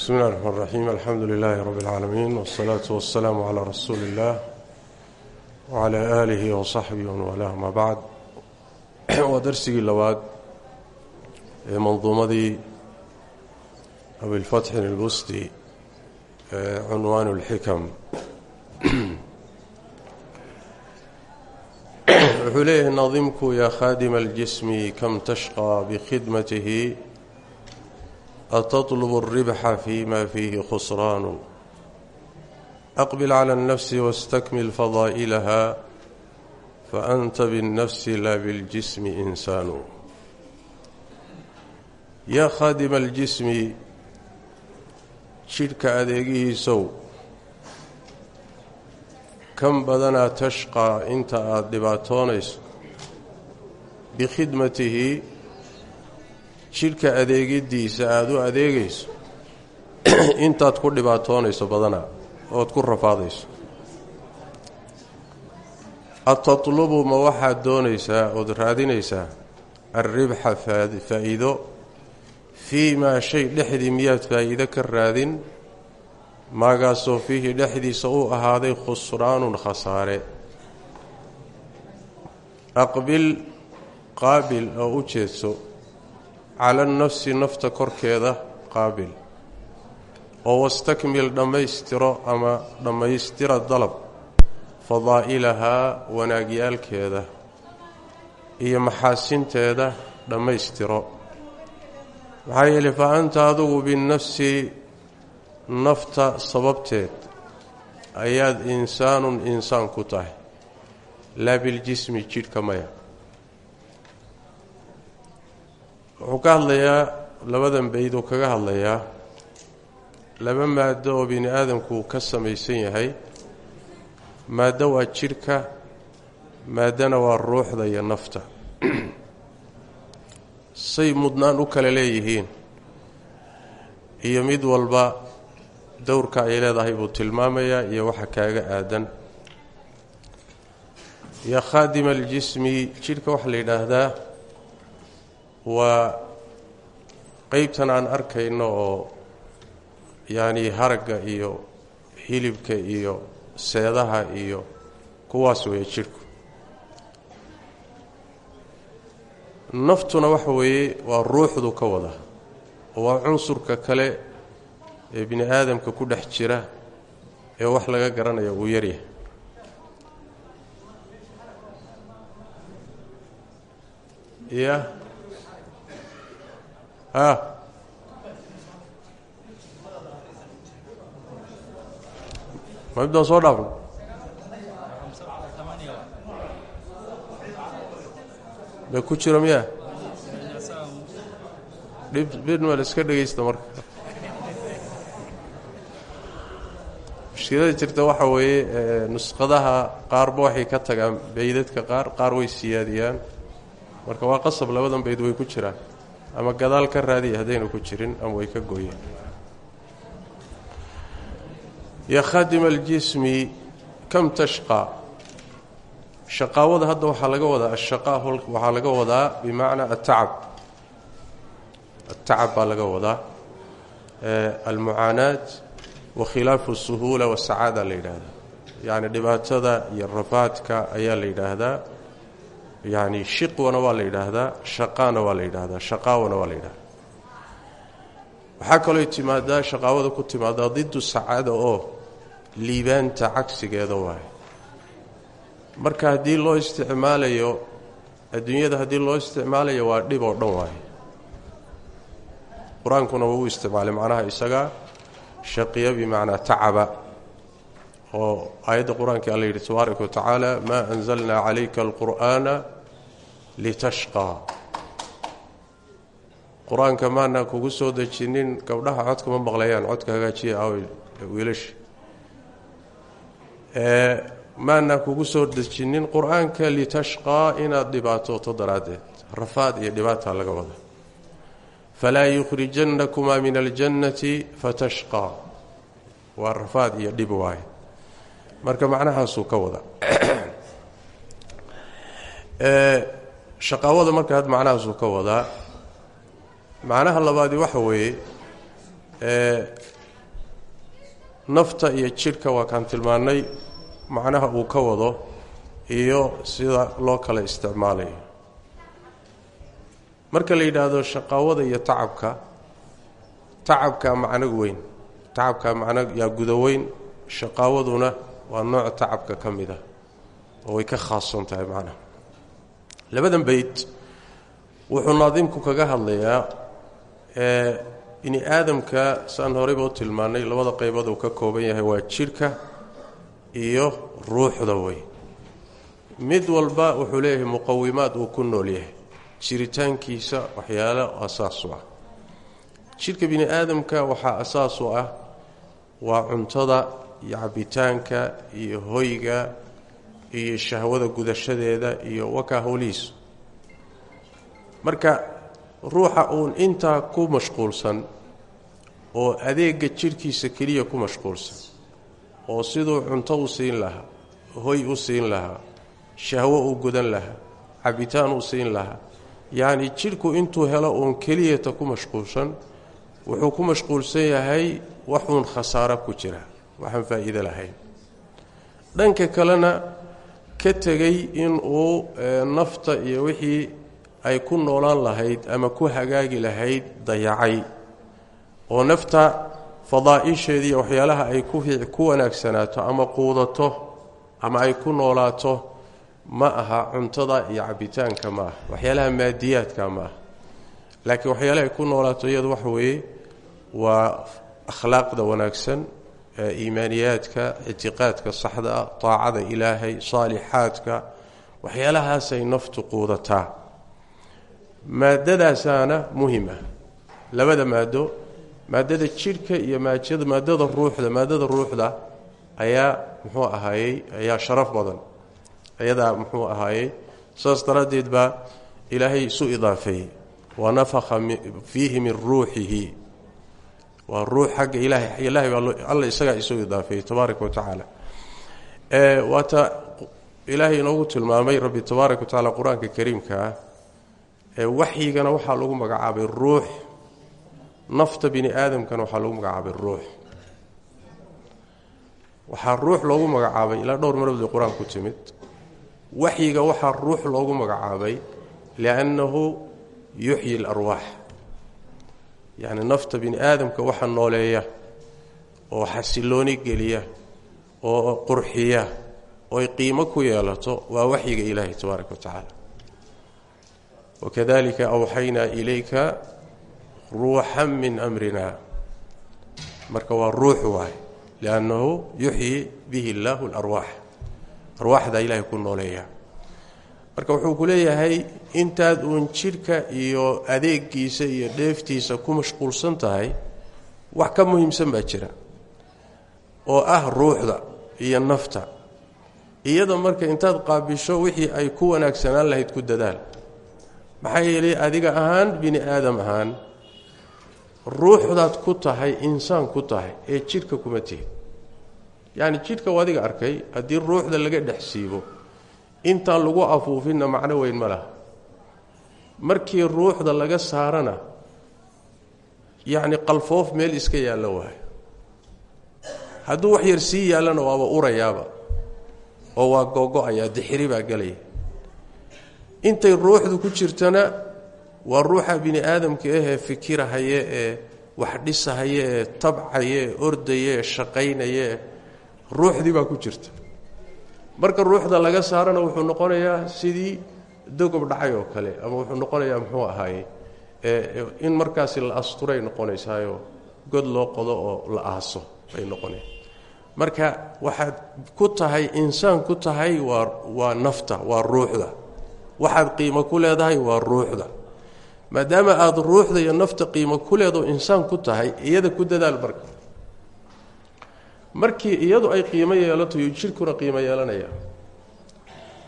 bsmi اllahi الرحman الرaxيim alxamdu lilahi rab اlcaalamiin wالsalaaةu waالsalaamu عlى rasuuli اllah wعlى alihi وصaxbihi wmanwalaah ma bacd waa darsigii labaad ee manduumadii abilfatxin اlbusti ee cunwaan اlxikam wuxuu leeyahay naadimku yaa khaadima اljismi kam tashqى atatlubu alribxa fiima fiihi khusraanu aqbil cala alnafsi wastakmil fadaa'ilaha fa anta binnafsi laa biاljismi insaanu yaa khaadima aljismi jidhka adeegihiisow kan badanaa tashqaa inta aada dhibaatoonayso bikhidmatihi jidhka adeegidiisa aada u adeegayso intaad ku dhibaatoonayso badanaa ood ku rafaadayso. Atatlubu ma waxaad doonaysaa ood raadinaysaa alribxa faa-iido fii maa shay dhexdii miyaad faa-iido ka raadin maagaasoo fiihi dhexdiisa uu ahaaday khusraanun khasaare. Aqbil qaabil oo u jeedso cala nafsi nafta korkeeda qaabil. Oo wastakmil dhammaystiro ama dhammaystira dalab fadaa'ilahaa wanaagyaalkeeda iyo maxaasinteeda dhammaystiro maxaa yeelay fa anta adugu binafsi nafta sababteed ayaad insaanun insaan ku tahay laa biljismi jidhka maya wuxuu ka hadlayaa labadan bayd uu kaga hadlayaa laba maado oo bini aadamku ka samaysan yahay. Maaddo waa jidhka maaddana waa ruuxda iyo nafta. Say mudnaan u kale leeyihiin iyo mid walba dowrka ay leedahay buu tilmaamayaa iyo waxa kaaga aadan. Yaa khaadima aljismi jidhka waxaa la yidhaahdaa waa qeybtan aan arkayno oo yacni haragga iyo hilibka iyo seedaha iyo kuwaas weeye jidhku. Naftuna waxa weeye waa ruuxdu ka wada oo waa cunsurka kale ee bini aadamka ku dhex jira ee wax laga garanayo uu yaryahay ya a ma midaan soo dhaafno ma ku jiro miya dhib bidmal iska dhegaysta marka. Mushkilada jirta waxa weeye nusqadaha qaarba waxay ka tagaan baydadka qaar qaar way siyaadiyaan. Marka waa qasab labadan bayd way ku jiraan ama gadaal ka raadiya haddayna ku jirin ama way ka gooyeen. Yaa khaadima aljismi kam tashqaa shaqaawada hadda waxaa laga wadaa ashaqaa waxaa laga wadaa bimacnaa atacab atacab baa laga wadaa. Almucaanaat wa khilaafu suhuula wasacaada la yidhaahdaa. Yacni dhibaatada iyo rafaadka ayaa la yidhaahdaa yacni shiqwana waa la yidhaahdaa shaqaana waa la yidhaahdaa shaqaawana waa la yidhahdaa waxaa kalooy timaadaa shaqaawada ku timaadaa didu sacaada oo liibaanta cagsigeeda waaye. Marka haddii loo isticmaalayo adduunyada haddii loo isticmaalayo waa dhib oo dhan waaye. Qur'aankuna wuu u isticmaalay macnaha isaga shaqiya bimacnaa tacaba oo aayadda qur'aanka alla yidhi tabaaraka watacaala maa anzalnaa calayka alqur'aana litashqaa maanaa kugu soo dejinin gabdhaha codka ma maqlayaan codka hagaajiya awey wiilasha maanaa kugu soo dejinin qur'aanka litashqaa inaad dhibaatooto daraaddeed rafaad iyo dhibaata laga wada. Falaa yukhrijannakumaa min aljannati fatashqaa waa rafaad iyo dhib marka macnahaasuu ka wada. Shaqaawada marka had macnahaasuu ka wadaa macnaha labaadi waxa weeye nafta iyo jidhka waa kaan tilmaannay macnaha uu ka wado iyo sida loo kala isticmaalayo marka la yidhaahdo shaqaawada iyo tacabka tacabkaa macno weyn tacabkaa macno yaa guda weyn shaqaawaduna waa nooc tacabka ka mid ah oo way ka khaason tahay macnaha labadan beyt wuxuu naadimku kaga hadlayaa ee bini aadamka saan horeyba u tilmaannay labada qaybood uu ka kooban yahay waa jidhka iyo ruuxda wey mid walba wuxuu leeyahay muqawimaad uu ku nool yahay. Jiritaankiisa waxyaalo asaas ah. Jidhka bini aadamka waxaa asaas ah waa cuntada iyo cabitaanka iyo hoyga iyo shahwada gudashadeeda iyo wakaa howlihiisu marka ruuxa uun intaa ku mashquulsan oo adeega jidhkiisa keliya ku mashquulsan oo siduu cunto u siin lahaa hoy u siin lahaa shahwo u gudan lahaa cabitaan u siin lahaa yacni jidhku intuu helo uun keliyata ku mashquulsan wuxuu ku mashquulsan yahay waxuun khasaaro ku jira waxaan faa'iido lahayn. Dhanka kalena ka tegey inuu nafta iyo wixii ay ku noolaan lahayd ama ku hagaagi lahayd dayacay oo nafta fadaa'isheediiyo waxyaalaha ay ku wanaagsanaato ama quudato ama ay ku noolaato ma aha cuntada iyo cabitaanka ma aha waxyaalaha maadiyaadka ma aha. Laakiin waxyaalaha ay ku noolaato iyadu waxa weeye waa akhlaaqda wanaagsan iimaaniyaadka ictiqaadka saxda taacada ilaahay saalixaadka waxyaalahaasay naftu quudataa. Maadadaasaana muhiim ah labada maado maadada jidhka iyo maadada ruuxda maadada ruuxda ayaa muxuu ahaayey ayaa sharaf badan. Ayadaa muxuu ahaayey saas daraaddeed baa ilaahay isu idaafeeyey wa nafakha fiihi min ruuxihi waa ruux xagga ilaahay. Ilahay baa alla isagaa isu idaafeeyey tabaaraka wa tacaala. Waata ilaahay inoogu tilmaamay rabbi tabaaraka wa tacala qur'aanka kariimka ah waxyigana waxaa lagu magacaabay ruux. Nafta bini aadamkana waxaa lagu magacaabay ruux. Waxaa ruux loogu magacaabay ilaa dhowr marood bay qur'aan ku timid. Waxyiga waxaa ruux loogu magacaabay liannahu yuxyi اlarwaax yacni nafta bini aadamka waxa nooleeya oo xasilooni geliya oo qurxiya ooy qiimo ku yeelato waa waxyiga ilaahi tabaaraka wa tacaala. Wakadalika awxaynaa ilayka ruuxan min amrina. Marka waa ruux waay liannahu yuxyi bihi illaahu alarwaax. Arwaaxdaa ilaahay ku nooleeya marka wuxuu ku leeyahay intaad uun jidhka iyo adeegiisa iyo dheeftiisa ku mashquulsan tahay wax ka muhiimsan baa jira. Oo ah ruuxda iyo nafta. Iyada marka intaad qaabisho wixii ay ku wanaagsanaan lahayd ku dadaal. Maxaa yeelay adiga ahaan bini aadam ahaan ruuxdaad ku tahay insaan ku tahay ee jidhka kuma tihid. Yacni jidhka u adiga arkay haddii ruuxda laga dhex siibo intaan lagu afuufinna macno weyn ma laha. Markii ruuxda laga saarana yacni qalfoof meel iska yaallo waayo. Hadduu wax yar sii yaallana waaba urayaaba oo waa googo-ayaa dixiri baa gelaya. Intay ruuxdu ku jirtana waa ruuxa bini aadamka ahee fikirahaye ee wax dhisahaye ee tabcaye ee ordaye ee shaqaynaye ruuxdii baa ku jirta marka ruuxda laga saarana wuxuu noqonayaa sidii dogob dhacay oo kale ama wuxuu noqonayaa muxuu ahaaye in markaasi la asturay noqonaysaayo god loo qodo oo la aaso bay noqonaya marka waxaad ku tahay insaan ku tahay waa waa nafta waa ruuxda. Waxaad qiimo ku leedahay waa ruuxda. Maadaama aada ruuxda iyo nafta qiimo ku leedaho insaan ku tahay iyada ku dadaal marka markii iyadu ay qiimo yeelato iyo jidhkuna qiimo yeelanaya.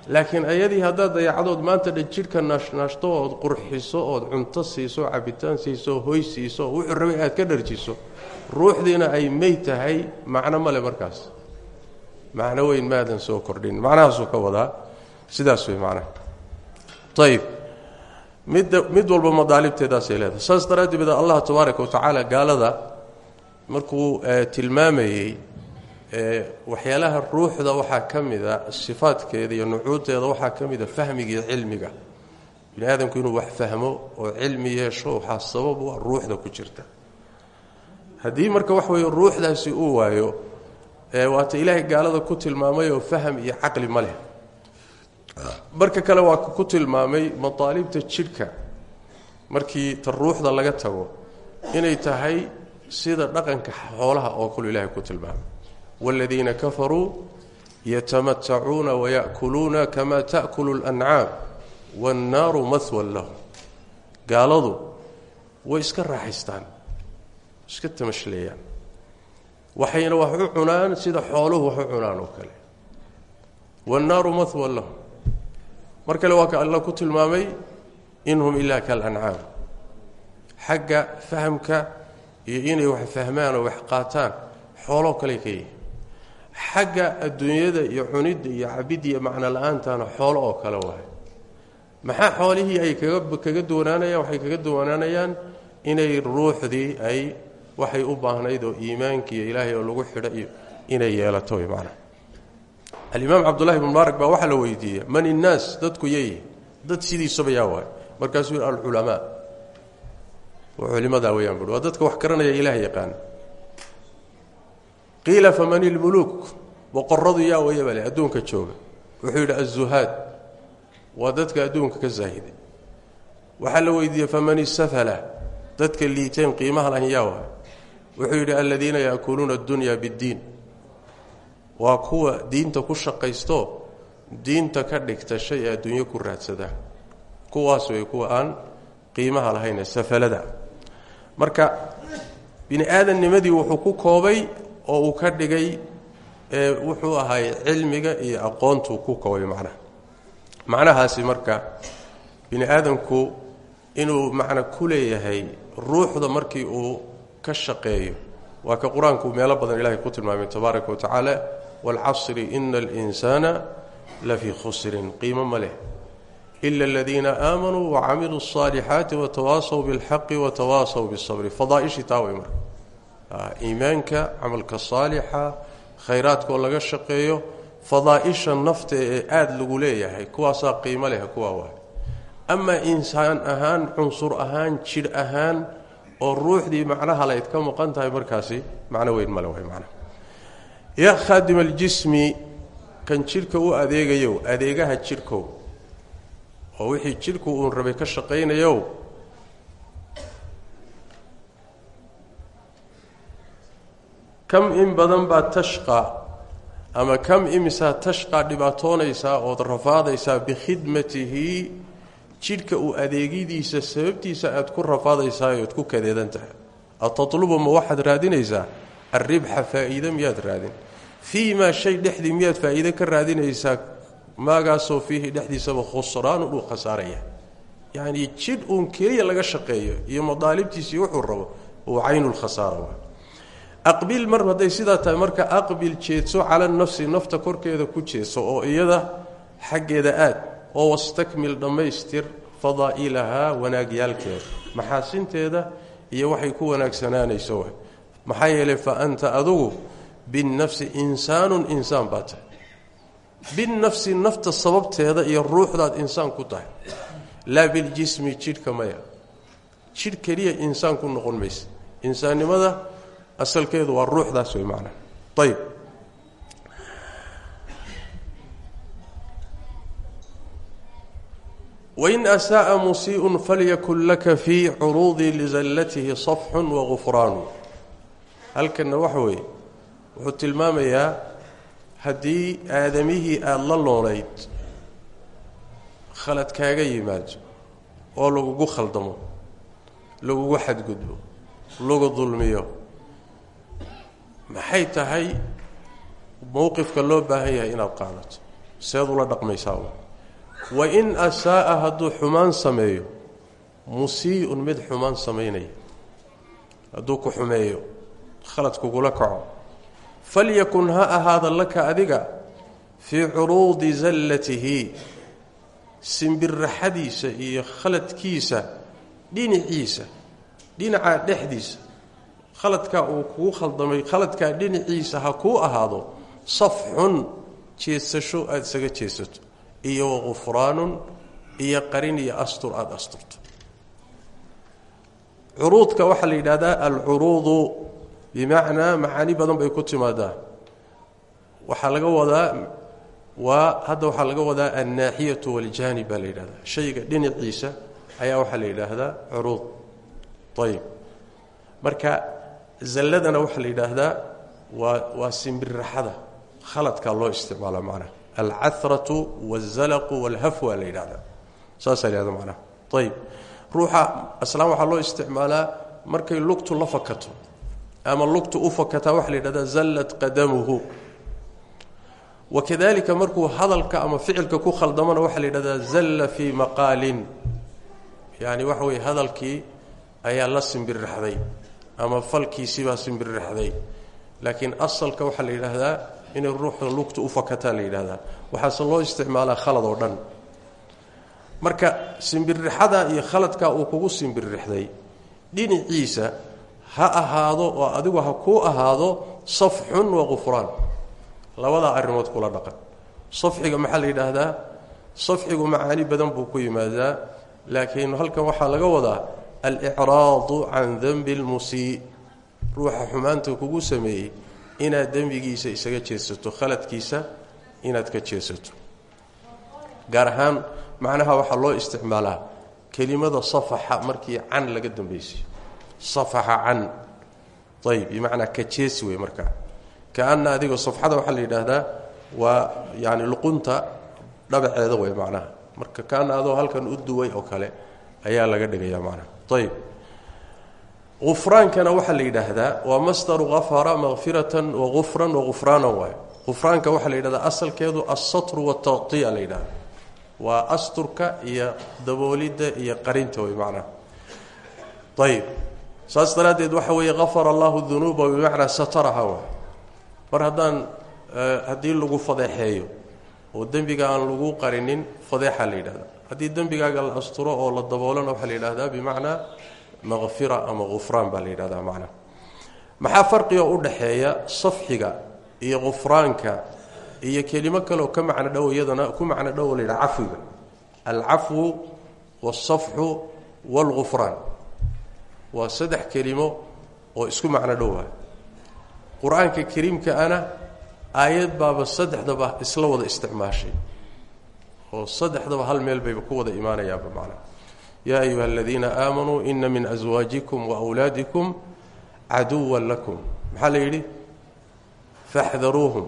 Laakiin ayadii haddaad dayacdood maanta dhan jidhka naashnaashto ood qurxiso ood cunto siiso cabitaan siiso hoy siiso wuxuu rabay aad ka dharjiso. Ruuxdiina ay mey tahay macno male markaas. Macno weyn maadan soo kordhin. Macnahaasuu ka wadaa. Sidaas wey macnaha. Ayib midda mid walba madaalibteedaasay leedahay. Saas daraaddeed allah tabaaraka wa tacaala gaalada markuu tilmaamayey waxyaalaha ruuxda waxaa ka mida iyo nucuudeeda waxaa ka mida fahmiga iyo cilmiga. Bini aadamku inuu wax fahmo oo cilmi yeesho waxaa sabab u ah ruuxda ku jirta. Haddii marka wax weeye ruuxdaasi uu waayo waata ilaahay gaalada ku tilmaamayoo faham iyo caqli ma leh. Marka kale waa ku tilmaamay mataalibta jidhka. Markii ta ruuxda laga tago inay tahay sida dhaqanka xoolaha oo kale ilahay ku tilmaamay waaladiina kafaruu yatamatacuuna waya'kuluuna kama ta'kulu اlancaam waannaaru mahwan lahum gaaladu way iska raaxaystaan iska tamashleeyaan waxayna wax u cunaan sida xooluhu wax u cunaan oo kale waannaaru mahwan lahum mar kale waa ka alla ku tilmaamay in hum ilaa kalancaam xagga fahamka iyo inay wax fahmaan wax qaataan xooloo kale ka yihi xagga adduunyada iyo cunidda iyo cabidda iyo macno la'aantaana xoolo oo kale waay. Maxaa xoolihii ay kaga duwanaanayaan waxay kaga duwanaanayaan? Inay ruuxdii ay waxay u baahnayd oo iimaankii iyo ilaahay oo lagu xidho iyo inay yeelato macnaha alimaam cabdullahi bn mubaarak baa waxaa la weydiiyey man innaas dadku yeeyi dad sidiisaba yaa waay. Markaasuu alculamaa culimadaa weyaan buui waa dadka wax garanaya ilaah yaqaana qiila faman ilmuluuk boqoradu yaa waya bale adduunka jooga. Wuxuu yidhi azuhaad waa dadka adduunka ka zaahiday. Waxaa la weydiiyey faman isafala dadka liiteen qiimaha lahan yaa waay. Wuxuu yidhi aladiina yaakuluuna addunya biddiin. Waa kuwa diinta ku shaqaysto diinta ka dhigta shay ee adduunyo ku raadsadaan. Kuwaas way kuwa aan qiimaha lahayn safalada. Marka bini aadamnimadii wuxuu ku koobay oo uu ka dhigay wuxuu ahaay cilmiga iyo aqoontu ku koobay macnaha. Macnahaasi marka bini aadamku inuu macna ku leeyahay ruuxda markii uu ka shaqeeyo. Waa ka qur'aanku meelo badan ilaahay ku tilmaamay tabaaraka wa tacaala waalcasri ina la lafii khusrin. Qiimo ma leh. Ila aladiina aamanuu wacamiluu اصaalixaati watawaasaw bilxaqi watawaasaw bisabri fadaaishii taa wey marka iimaanka camalka saalixa khayraadkaoo laga shaqeeyo fadaaisha nafta ee aada lagu leeyahay kuwaasaa qiimo leh kuwaa waay amaa insaan ahaan cunsur ahaan jidh ahaan oo ruuxdii macnaha layd ka maqan tahay markaasi macno weyn male macnaha yaa khaadim aljismi kan jidhka u adeegayow adeegaha jidhkow oo wixii jidhku uun rabay ka shaqaynayow kam in badan baad tashqaa ama kam imisaa tashqaa dhibaatoonaysaa ood rafaadaysaa bikhidmatihi jidhka uu adeegidiisa sababtiisa aad ku rafaadaysaa ood ku kadeedan tahay. Atatlubu ma waxaad raadinaysaa? Alribxa faa'iide miyaad raadin. Fii maa shay dhexdii miyaad faa'iide ka raadinaysaa? Maagaasoo fiihi dhexdiisaba khusraanu uu khasaaraya yacnii jidh uun keliya laga shaqeeyo iyo madaalibtiisii wuxuu rabo uu caynulkhasaara aqbil mar hadday sidaa tahay marka aqbil jeedso cala nafsi nafta korkeeda ku jeedso oo iyada xaggeeda aad oo wastakmil dhammaystir fadaa'ilahaa wanaagyaalkeeda maxaasinteeda iyo waxay ku wanaagsanaanayso wa maxaa yeelay fa anta adugu binnafsi insaanun insaan baa tahay. Binnafsi nafta sababteeda iyo ruuxdaad insaan ku tahay. Laa biljismi jidhka maya. Jidh keliya insaan ku noqon maysa. Insaannimada asalkeedu waa ruuxdaas wey macnaa. Ayib wain asaaa musii'un falyakun laka fii curuudi lizallatihi safxun wagufraanu halkanna waxa weeye wuxuu tilmaamayaa haddii aadamihii aada la noolayd khalad kaaga yimaado oo lagugu khaldamo lagugu xadgudbo lagu dulmiyo maxay tahay mowqifka loo baahan yahay inaad qaadato? Seed ula dhaqmaysaa wa in asaa'a hadduu xumaan sameeyo musii'un mid xumaan samaynaya. Hadduu ku xumeeyo khalad kugula kaco. Falyakun ha ahaada laka adiga fii curuudi zallatihi simbirraxadiisa iyo khaladkiisa dhinaciisa dhinaca dhexdiisa khaladkaa uu kugu khaldamay khaladkaa dhinaciisa ha kuu ahaado safxun jeesasho aada isaga jeesato iyo waqufraanun iyo qarin iyo astur aada asturto. Curuudka waxaa la yidhahdaa alcuruudu bimacnaa macaani badan bay ku timaadaa. Waxaa laga wadaa waa hadda waxaa laga wadaa annaaxiyatu waljaanib la yidhahdaa shayga dhinaciisa ayaa waxaa la yidhaahdaa curuud. Ayib marka zalladana waxaa la yidhaahdaa waa waa simbirraxada khaladkaa loo isticmaala macnaha alcaratu waalzalaqu waalhafwa la yidhahdaa saasaa la macnaha ayib ruuxa aslaan waxaa loo isticmaalaa markay lugtu la fakato ama lugtu u fakataa waxaa la yidhahdaa zallat qadamuhu. Wakadalika markuu hadalka ama ficilka ku khaldamona waxaa la yidhahdaa zalla fii maqaalin. Yani waxa weye hadalkii ayaa la simbirraxday ama falkiisibaa simbirraxday. Laakiin asalka waxaa la yidhaahdaa inay ruuxa lugta u fakataa la yidhahdaa waxaase loo isticmaalaa khalad oo dhan. Marka simbirrixada iyo khaladkaa uu kugu simbirrixday dhinaciisa ha ahaado oo adigu ha kuu ahaado safxun wa qufraan labadaa arrimood kula dhaqan. Safxiga maxaa la yidhaahdaa? Safxigu macaani badan buu ku yimaadaa laakiin halkan waxaa laga wadaa alicraadu can denbi lmusii ruuxa xumaanta kugu sameeyey inaad dembigiisa isaga jeesato khaladkiisa inaad ka jeesato. Gaar ahaan macnaha waxaa loo isticmaalaa kelimada safaxa markii can laga dambaysiyo safaxa can. Ayb bimacnaa ka jeesi wey markaa. Kaana adigoo safxada waxaa la yidhaahdaa waa yani luqunta dhabaceeda wey macnaha. Marka kaana adoo halkan u duway oo kale ayaa laga dhigaya ayb ufraankana waxaa la yidhaahdaa waa masdaru afara makfiratan wagufran wagufraanan waay ufraanka waxaa la yidhahdaa asalkeedu alsatru wataqiya la yidhahda waa asturka iyo daboolidda iyo qarinta wey macnaha ayb saas daraaddeed waxa weeye afara allahu dunuuba bimacnaa sataraha waay mar haddaan haddii lagu fadeexeeyo oo dembiga aan lagu qarinin fadeexa la yidhahda haddii dembigaaga la asturo oo la daboolana waxaa la yidhahdaa bimacnaa maqfira ama gufraan baa la yidhahdaa macnaha maxaa farqiga u dhaxeeya safxiga iyo gufraanka iyo kelimo kaleoo ka macno dhow iyadana ku macno dhow la yidhaha cafwiga? Alcafwu waalsafxu waalgufraan waa saddex kelimo oo isku macno dhowa qur'aanka kariimka ana aayad baaba saddexdaba isla wada isticmaashay oo saddexdaba hal meel bayba ku wada imaanayaaba macnaha yaa ayuha aladiina aamanuu ina min aswaajikum waawlaadikum caduwan lakum. Maxaa la yidhi? Faxdaruuhum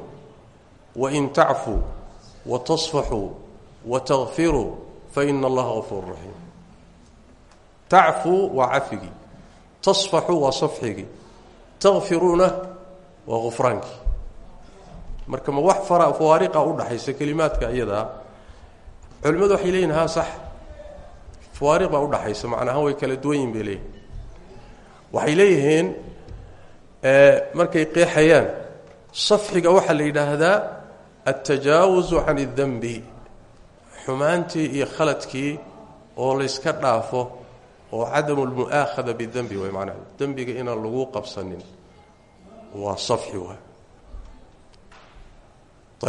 wain tacfuu watasfaxuu watakfiruu faina allaha gafuur raxiim tacfuu waa cafigii tasfaxuu waa safxigii takfiruuna waa gufraankii marka ma wax fara fawaariqa udhaxaysa kelimaadka iyadaa culimmadu waxay leeyihiin ha sax. Fawaariq baa udhaxaysa macnahaan way kala duwan yihiin bay leeyihiin waxay leeyihiin markay qeexayaan safxiga waxaa la yidhaahdaa altajaawuzu can اdembi xumaantii iyo khaladkii oo layska dhaafo oo cadamu lmu'aakhada bidembi way macnaha. Dembiga inaan lagu qabsanin waa safxi waay.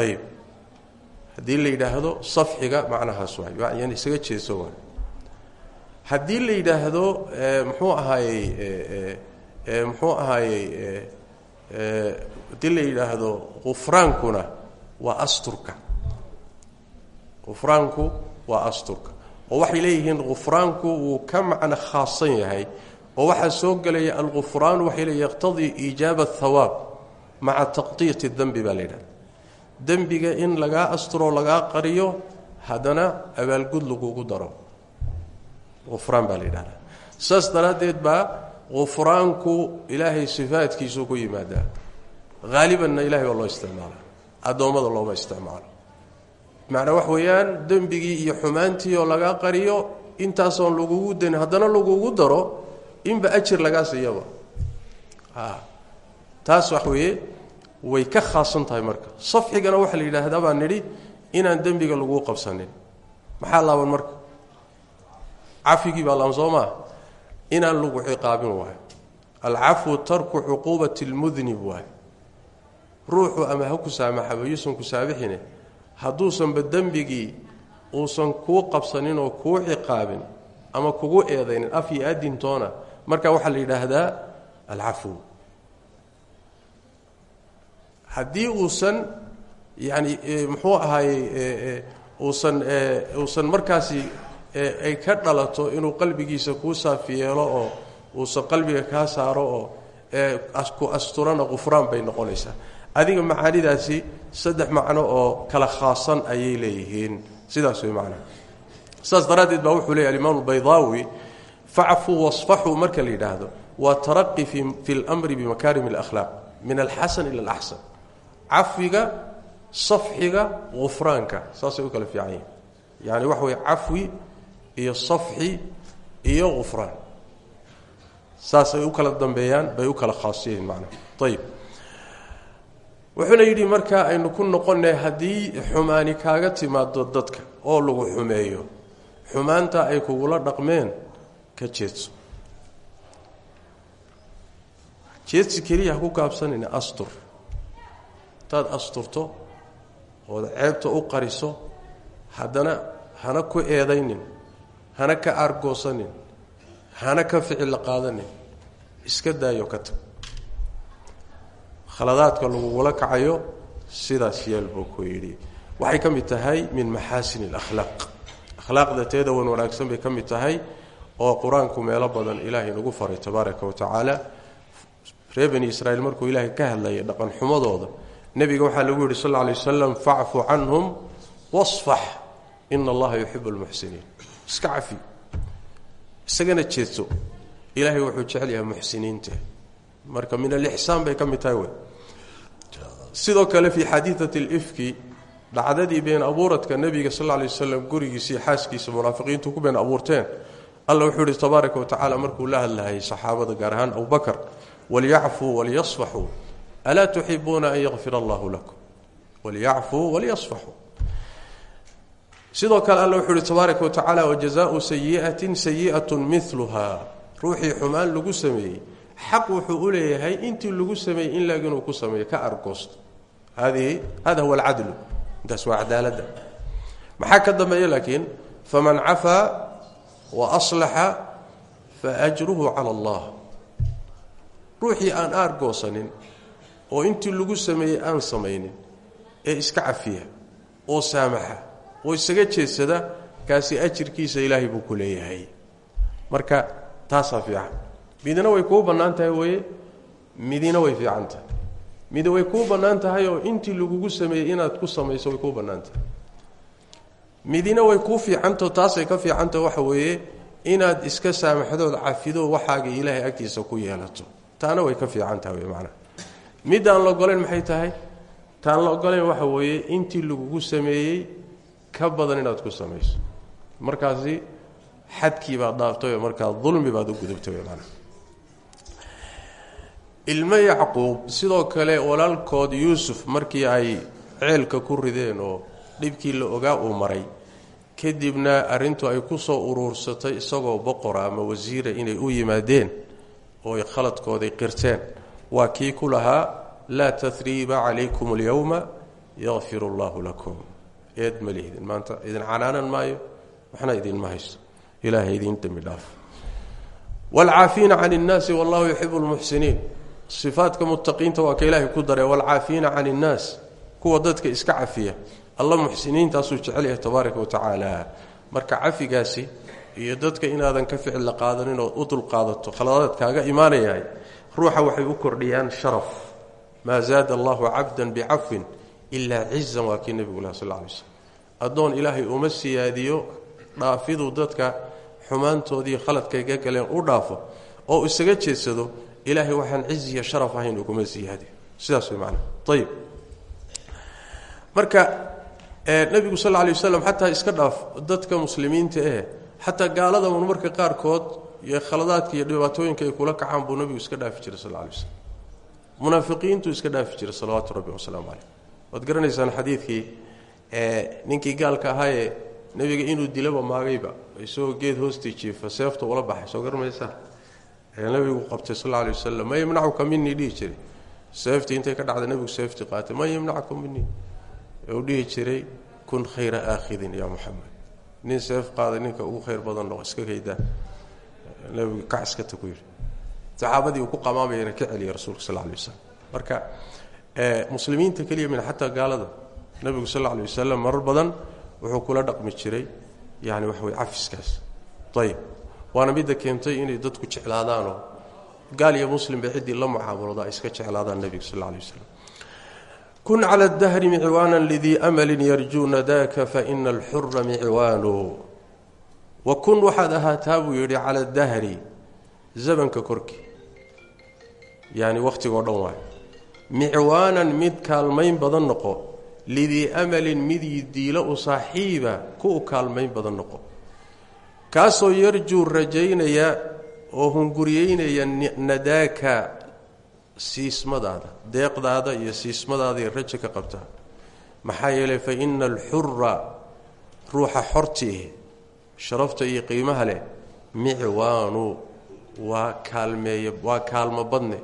Ayib haddii la yidhaahdo safxiga macnahaas waay yani isaga jeeso waay haddii la yidhaahdo muxuu ahaayey muxuu ahaayey haddii la yidhaahdo gufraankuna waa asturka. Gufraanku waa asturka. Oo waxay leeyihiin gufraanku wuu ka macno khaasan yahay oo waxaa soo gelaya algufraanu waxay le yaqtadii iijaaba athawaab maca taqdiiti dembi baa la yidhahda dembiga in lagaa asturoo lagaa qariyo haddana abaalgud lagugu daro. Gufraan baa la yidhahdaa. Saas daraaddeed baa gufraanku ilaahay sifaadkiisuu ku yimaadaa. Haalibanna ilahay baa loo isticmaala addoommada looma isticmaalo. Wax weeyaan dembigii iyo xumaantii oo lagaa qariyo intaasoon lagugu danin haddana lagugu daro inba ajir lagaa siiyaba taas wax weeye way ka khaasan marka. Safxigana waxaa la yidhaahdaa baan nidhi inaan dembiga laguu qabsanin. Maxaa laaban marka? Cafigii baa laaban inaan lagu ciqaabin waayo. Alcafwu tarku cuquubati lmudnib waay ruuxu ama ku saamaxaba yuusan ku saabixine hadduusanba dembigii uusan kuu qabsanin oo kuu ciqaabin ama kugu eedaynin af iyo marka waxaa la yidhaahdaa alcafw haddii uusan yani muxuu ahaayey uusan uusan markaasi ay ka dhalato inuu qalbigiisa kuu yeelo oo uusan qalbiga kaa saaro oo ku asturana qufraan bay noqonaysaa. Adiga macaanidaasi saddex macno oo kala khaasan ayay leeyihiin. Sidaas way macnaha saas daraaddeed baa wuxuu leeyay alimaam albaydaawi facfuu wasfaxuu marka la yidhaahdo waa taraqi fi lmri bimakaarim alakhlaaq min alxasan ila alaxsan cafwiga safxiga qufraanka saasay u kala fiican yihiin yani waxa iyo safxi iyo qufraan saasay u kala dambeeyaan bay u kala khaasiyihiin macnaha ayib wuxuuna yidhi marka aynu ku noqonnay haddii xumaani kaaga timaado dadka oo lagu xumeeyo xumaanta ay kugula dhaqmeen ka jeedso. Jeedsi keliya ha ku gaabsanayna astur hadaad asturto ood ceebta u qariso haddana hana ku eedaynin hana ka aargoosanin hana ka ficilla qaadanin iska daayo ka tag. Khaladaadka lagugula kacayo sidaas yeel buu ku yidhi. Waxay ka mid tahay min maxaasin alakhlaaq. Akhlaaqda teeda wan wanaagsan bay ka mid tahay oo qur'aanku meelo badan ilaahay nagu faray tabaaraka wa tacaala. Reer bani israiil markuu ilaahay ka hadlayay dhaqan xumadooda nebiga waxaa lagu yidhi sal alay wasalam facfu canhum wasfax ina allaha yuxibu lmuxsiniin iska isagana jeedso ilaahay wuxuu jecel yahay muxsiniinta marka min alixsaan bay ka mid tahay wey. Sidoo kale fii xadiidati lifki dhacdadii been abuuradka nebiga sal lay wasalam gurigiisii xaaskiisa munaafiqiintu ku been abuurteen alla wuxuu yihi tabaaraka markuu la hadlahayay saxaabada gaar ahaan abubakar walyacfuu walyasfaxuu alaa tuxibuuna an yakfira allahu lakum walyacfuu walyasfaxuu sidoo kale alla wuxuu yihi tabaaraka wa tacaala wajazaau sayi'atin sayi'atun miluha ruuxii xumaan lagu sameeyey xaq wuxuu u leeyahay intii lagu sameeyey in laag inuu ku sameeyo ka argoosto hadihi hada huwa alcadlu intaas waa cadaaladda maxaa ka dambeeya laakiin faman cafaa wa aslaxa fa ajruhu cala allah ruuxii aan aargoosanin oo intii lagu sameeyey aan samaynin ee iska cafiya oo saamaxa oo isaga jeedsada kaasi ajirkiisa ilaahay buu ku leeyahay. Marka taasaa fiican. Midina way kuu bannaan tahay weye? Midina way fiican tahay. Midi way kuu bannaan tahay oo intii lagugu sameeyey inaad ku samayso way kuu bannaan midina way kuu fiicantao taasay ka fiicantaho waxa weeye inaad iska saamaxdood cafido waxaaga ilaahay agtiisa ku yeelato. Taana way ka fiican tahay wey midaan la ogolayn maxay tahay? Taan la ogolayn waxa weeye intii lagugu sameeyey ka badan inaad ku samayso. Markaasi xadkii baad dhaaftay oo markaa dulmi baad u gudubtay wey macnaha. Ilmo yacquub sidoo kale walaalkood yuusuf markii ay ceelka ku rideen oo dhibkii la ogaa uu maray kadibna arrintu ay ku soo uruursatay isagoo boqora ama wasiira inay u yimaadeen oo ay khaladkooday qirteen waa kii ku lahaa laa tahriiba calaykum alyowma yakfir allahu lakum. Eed ma lihdin maanta idin canaanan maayo waxna idinma haysto. Ilaahay idiin dembi dhaaf. Waalcaafiina can innaasi wallahu yuxibu lmuxsiniin sifaadka muttaqiinta waa ka ilaahay ku daree waalcaafiina can innaas kuwa dadka iska cafiya. Alla muxsiniintaasuu jecel yahay tabaaraka wa marka cafigaasi iyo dadka inaadan ka ficil la qaadanin oo u dulqaadato khaladaad kaaga imaanayahay ruuxa waxay u kordhiyaan sharaf. Maa zaada allahu cabdan bicafwin ilaa cizan waa kii nebigu lah sal lay slm addoon ilaahay uma siyaadiyo dhaafiduu dadka xumaantoodii khaladkayga galeen u dhaafo oo isaga jeedsado ilaahay waxaan ciziya sharaf ahayn uguma siyaadiyo. Sidaas way macnaa ayib marka nebigu sal lay waslam xataa iska dhaaf dadka muslimiinta eh xataa gaalada un marka qaarkood iyo khaladaadka iyo dhibaatooyinka ay kula kacaan buu nebigu iska dhaafi jiray sal lay slm munaafiqiintuu iska dhaafi jiray salawaatu rabbi wasalaamu caleyh waad garanaysaan xadiidkii ninkii gaalka ahaayee nebiga inuu dilaba maagayba isagoo geed hoostii jiifa seefta ula baxay soo garmaysaa ayaa nabigu qabtay sal alay wasalam ma yamnacuka minii dhihi jiray. Seeftii intay ka dhacday nabigu seeftii qaatay man yamnacuka minii u dhihi jiray kun khayra aakhidin yaa muxamed nin seef qaaday ninka ugu khayr badan noqo iska kaydaa nabigu kaciskata ku yidhi. Saxaabadii uu ku qamaamayana ka celiyay rasuulka sal alay wasalam marka muslimiinta keliya min xataa gaalada nabigu sal alay wasalam marar badan wuxuu kula dhaqmi jiray yani waxa wey cafiskaas ayib waana midda keentay inay dadku jeclaadaanoo gaal iyo muslimba ciddii la mucaamalooda ay iska jeclaadaan nebiga sal alay wasalam kun cala dahri micwaana lidii amalin yarjuuna daka faina alxura micwaanu wa kun waxaad ahaataa buu yidhi cala dahri zamanka korkii. Yani wakhtigoo dhan waay micwaanan mid kaalmayn badan noqo lidii amalin midii diilo u saaxiiba ku u kaalmayn badan noqo. Kaasoo yarjuu rajaynaya oo hunguriyeynaya nadaaka siismadaada deeqdaada iyo siismadaaday raja ka qabtaa maxaa yeelay fa ina alxura ruuxa xortii sharafta iyo qiimaha leh micwaanu waa kaalmeeye waa kaalmo badne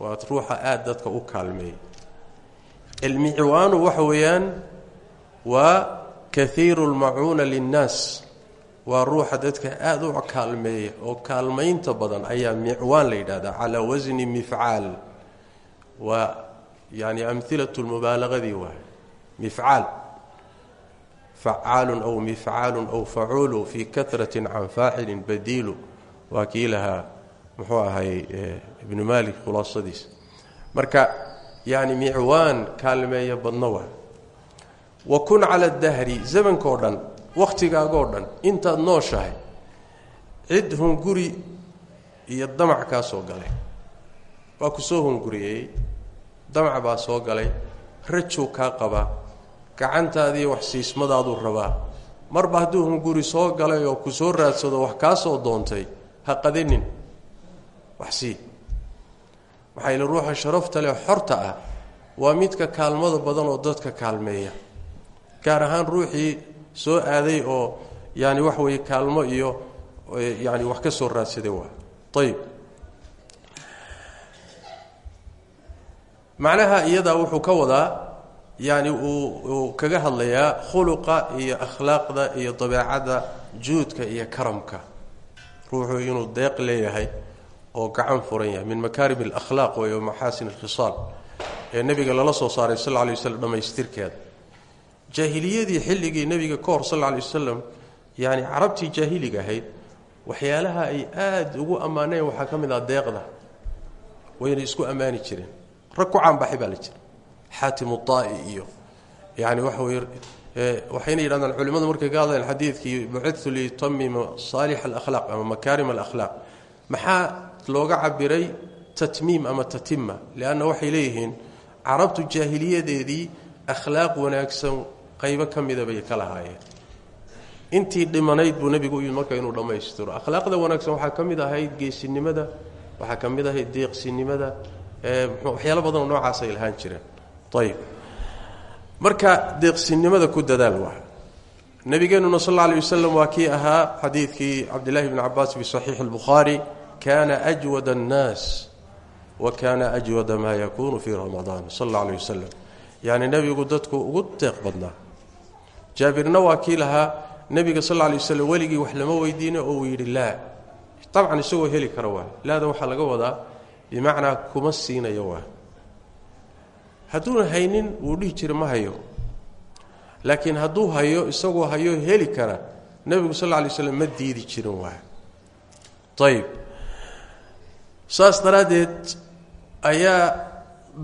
waa ruuxa aada dadka u kaalmeeya almicwaanu waxa weeyaan waa kaiiru lmacuuna linnaas waa ruuxa dadka aada u kaalmeeya oo kaalmaynta badan ayaa micwaan la yidhahdaa calaa wasni mifcaal. Waa yani amhilatu lmubaalaqadii waay mifcaal facaalun aw mifcaalun aw facuulu fii karati can faacilin badiilu waa kii lahaa muxuu ahay ibnu maalik khulaasadiisa marka yani micwaan kaalmeeya badno waa wa kun cala dahri zamankao dhan wakhtigaagoo dhan intaad nooshahay cid hunguri iyo damac kaa soo galay waa ku soo hunguriyeeyey damac baa soo galay rajuu kaa qabaa gacantaadii wax siismadaaduu rabaa. Marba hadduu hunguri soo galay oo ku soo raadsado wax kaa soo doontay ha qadinin. Wax sii. Maxaa yili ruuxa sharafta leh xorta ah waa midka kaalmada badan oo dadka kaalmeeya. Gaar ahaan ruuxii soo aaday oo yani wax weeye kaalmo iyo yani wax ka soo raadsaday waa. Ayib macnaha iyadaa wuxuu ka wadaa yani uu kaga hadlayaa khuluqa iyo akhlaaqda iyo dabeecadda juudka iyo karamka. Ruuxuu inuu deeq leeyahay oo gacan furan yahay. Min makaarim alakhlaaq wey maxaasin alkhisaal ee nebiga lala soo saaray sal lla alay waslam dhammaystirkeeda jaahiliyadii xilligii nebiga ka hor sal lla alay wasalam yani carabtii jaahiliga ahayd waxyaalaha ay aada ugu ammaaneen waxaa ka mid ah deeqda. Wayna isku ammaani jireen. Rag ku caanbaxay la jira xaatim uaa'i iyo yani waxa wey waxayna yidhahdaan culimmadu markay ka hadleen xadiidkii bucidtu litamima saalix alakhlaaq ama makaarim alakhlaaq. Maxaa looga cabiray tatmiim ama tatima lianna waxay leeyihiin carabtu jaahiliyadeedii akhlaaq wanaagsan qaybo ka mida bay ka intii dhimanayd buu nebigu yimid marka inuu dhammaystiro. Akhlaaqda wanaagsan waxaa ka ahayd geesinimada waxaa ka ahayd deeqsinimada waxyaalo badanoo noocaasay lahaan jireen ayib marka deeqsinimada ku dadaal waa nabigeenuna sal alay wasalam waa kii ahaa xadiidkii cabdillahi bni cabaas fi saxiixi albukhaari kana ajwad annaas wa kana ajwada maa yakunu fii ramadaan sal alla alay wasalam yacni nebigu dadku ugu deeq badnaa. Jaabirna waa kii lahaa nebiga sal alay weligii wax lama weydiina oo uu yidhi laa. Dabcan isagoo heli kara waa laada waxaa laga wadaa bimacnaa kuma siinayo waa hadduuna haynin wuu dhihi jira ma hayo. Laakiin hadduu hayo isagoo hayo heli kara nebigu sal alla alay slam ma diidi jirin waa ayib saas daraaddeed ayaa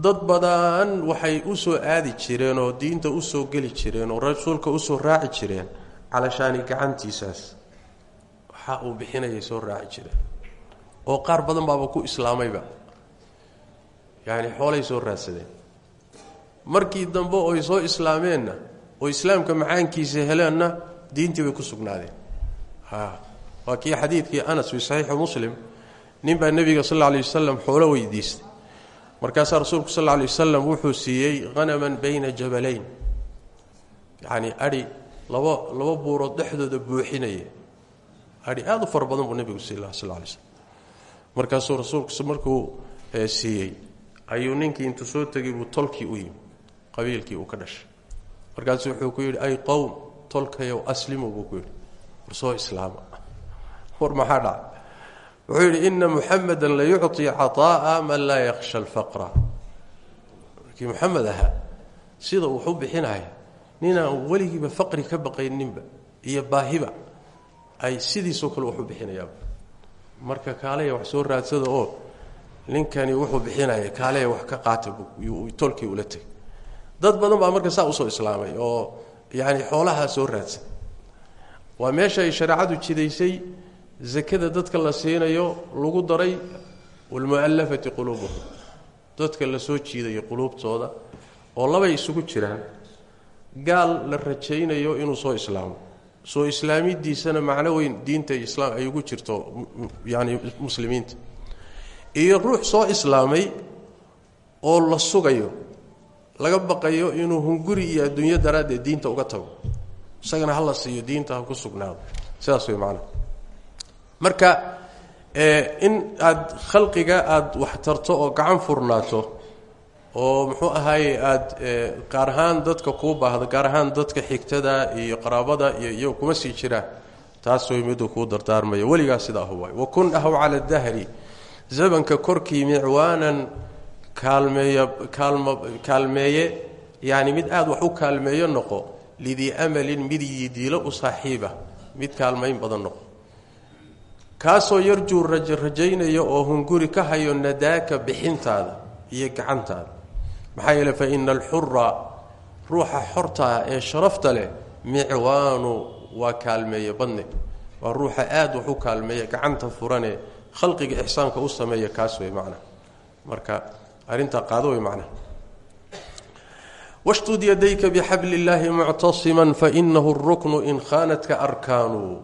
dad badan waxay u soo aadi jireen oo diinta u soo geli jireen oo rasuulka u soo raaci jireen calashaani gacantiisaas. Waxa uu bixinayay soo raaci jireen. Oo qaar badan baaba ku islaamayba. Yacani xoolay soo raadsadeen markii dambe oy soo islaameenna oo islaamka macaankiisa heleenna diintii bay ku sugnaadeen. Waa kii xadiidkii anas fi saxiixi muslim. Nin baa nebiga sal alla alay xoolo weydiistay. Markaasaa rasuulku sal alay wasalam wuxuu siiyey hanaman bayna jabalayn. Yacni adhi laba laba buurood dhexdooda buuxinaya adhi aada u fara buu nebigu sii laha sal lla rasuulku markuu siiyey. Ayuu ninkii intuu soo tegay buu tolkii u yimi qabiilkii uu ka dhashay. Markaasuu wuxuu ku yidhi ay qowm tolkayow aslimu buu ku yidhi. War soo islaama war maxaa dhaca? Wuxuu yidhi ina muxameda la yucطi caطaa'a man laa yakhsha alfaqra. Markii muxamed ahaa sida uu bixinaya ninaan weligiiba faqri ka baqayninba iyo baahiba ay sidiisoo kale waxu bixinayaaba marka kaaleya wax soo raadsada oo ninkani wuxuu bixinaya kaaleya wax ka qaata tolkii ula tegay dad badan baa marka saa u soo islaamay oo yani xoolahaa soo raadsan. Waa meesha ay shareecadu jidaysay zakada dadka la siinayo lagu daray walmu'allafati quluubuhum. Dadka la soo jiidayo quluubtooda oo labay isugu jiraan gaal la rajaynayo inuu soo islaamo. Soo islaamidiisana macno weyn diinta islaam ay ugu jirto yani muslimiinta. Iyo ruux soo islaamay oo la sugayo laga baqayo inuu hunguri iyo adduunyo daraaddeed diinta uga tago. Isagana hala siiyo diinta ha ku sugnaado. Sidaas way macnaha marka in aad khalqiga aada wax tarto oo gacan furnaato oo muxuu ahaaye aada gaar ahaan dadka kuu baahda gaar ahaan dadka xigtada iyo qaraabada iyo iyo kuma sii jiraan taas way miduu kuu dardaarmaya. Weligaa sidaa hu waay wakun ahw cala dahri. Zamanka korkii micwaanan kaalmeeya kaalma kaalmeeye yani mid aada wax u kaalmeeyo noqo lidii amalin mid yidiilo u saaxiiba mid kaalmayn badan noqo. Kaasoo yarjuu rajaynaya oo hunguri ka hayo nadaaka bixintaada iyo gacantaada. Maxaa yeele fa ina alxura ruuxa xortaa ee sharafta leh micwaanu waa kaalmeeye badne. Waa ruuxa aada wax u kaalmeeya gacanta furane khalqiga ixsaanka u sameeya kaas wey macnaha marka arrintaa qaado wey macnaha washdud yadayka bixabli illaahi muctasiman fainahu ruknu in khaanatka arkaanu.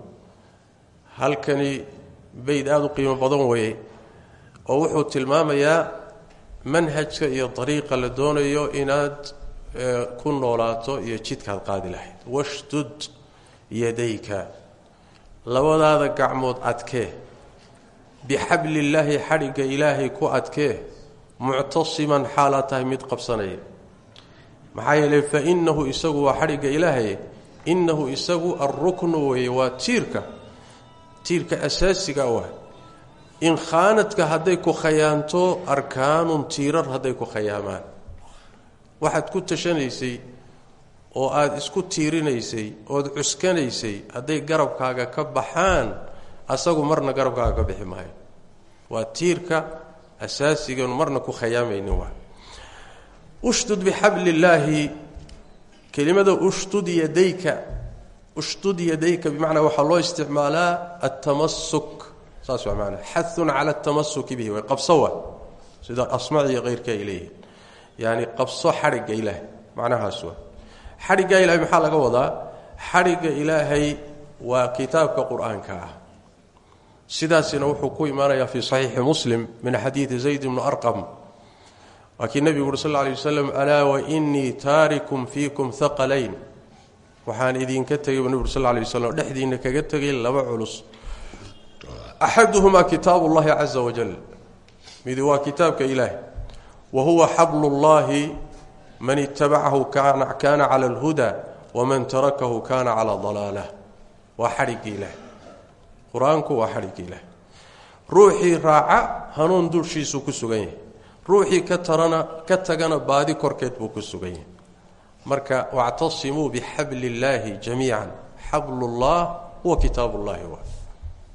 Halkani bayd aada u qiimo badan weeye oo wuxuu tilmaamayaa manhajka iyo dariiqa la doonayo inaad ku noolaato iyo jidkaad qaadi lahayd. Washdud yadayka. Labadaada gacmood adkee. Bixablillaahi xadhigga ilaahay ku adkee muctasiman xaalaad tahay mid qabsanaya. Maxaa yeeley fa innahu isagu waa xadhigga ilaahay. Innahu isagu alruknu weeye waa tiirka. Tiirka asaasiga waay in khaanadka hadday ku khayaanto arkaanun tiirar hadday ku khayaamaan. Waxaad ku tashanaysay oo aada isku tiirinaysay ood cuskanaysay hadday garabkaaga ka baxaan asagu marna garabkaaga ka bixi maayo. Waa tiirka asaasigan marna ku khayaamaynin waa. Ushdud bixabli illaahi kelimada ushdud yadayka ushdud yadayka bimacnaa waxaa loo isticmaalaa altamasuk saas waa maanaa xaun cala altamasuki bihi way qabso sida asmaci iyo keyrka ay leeyihiin. Yani qabso xadhigga ilaahay macnahaas waa. Xadhigga ilahay maxaa laga wadaa? Xadhigga ilaahay waa kitaabka qur'aanka ah sidaasina wuxuu ku imaanayaa fii saxiixi muslim min xadiidi zayd bni arqam. Waa kii nebigu uri sal lla alay waslam alaa wainii taarikum fiikum haqalayn waxaan idinka tegay bu nebi ur sal lla alay waslam dhexdiinna kaga tegay laba culus. Axaduhumaa kitaabu llahi caza wajal midi waa kitaabka ilaahi wa huwa xablu llahi man itabacahu kaana cala alhuda waman tarakahu kana cala dalaalah waa xadhigga ilaah qur'aanku waa xadhigga ilaah. Ruuxii raaca hanuun dushiisuu ku sugan yahay. Ruuxii ka tarana ka tagana baadi korkeed buu ku sugan yahay. Marka wactasimuu bixabli illaahi jamiican. Xablullah huwa kitaab ullahi wa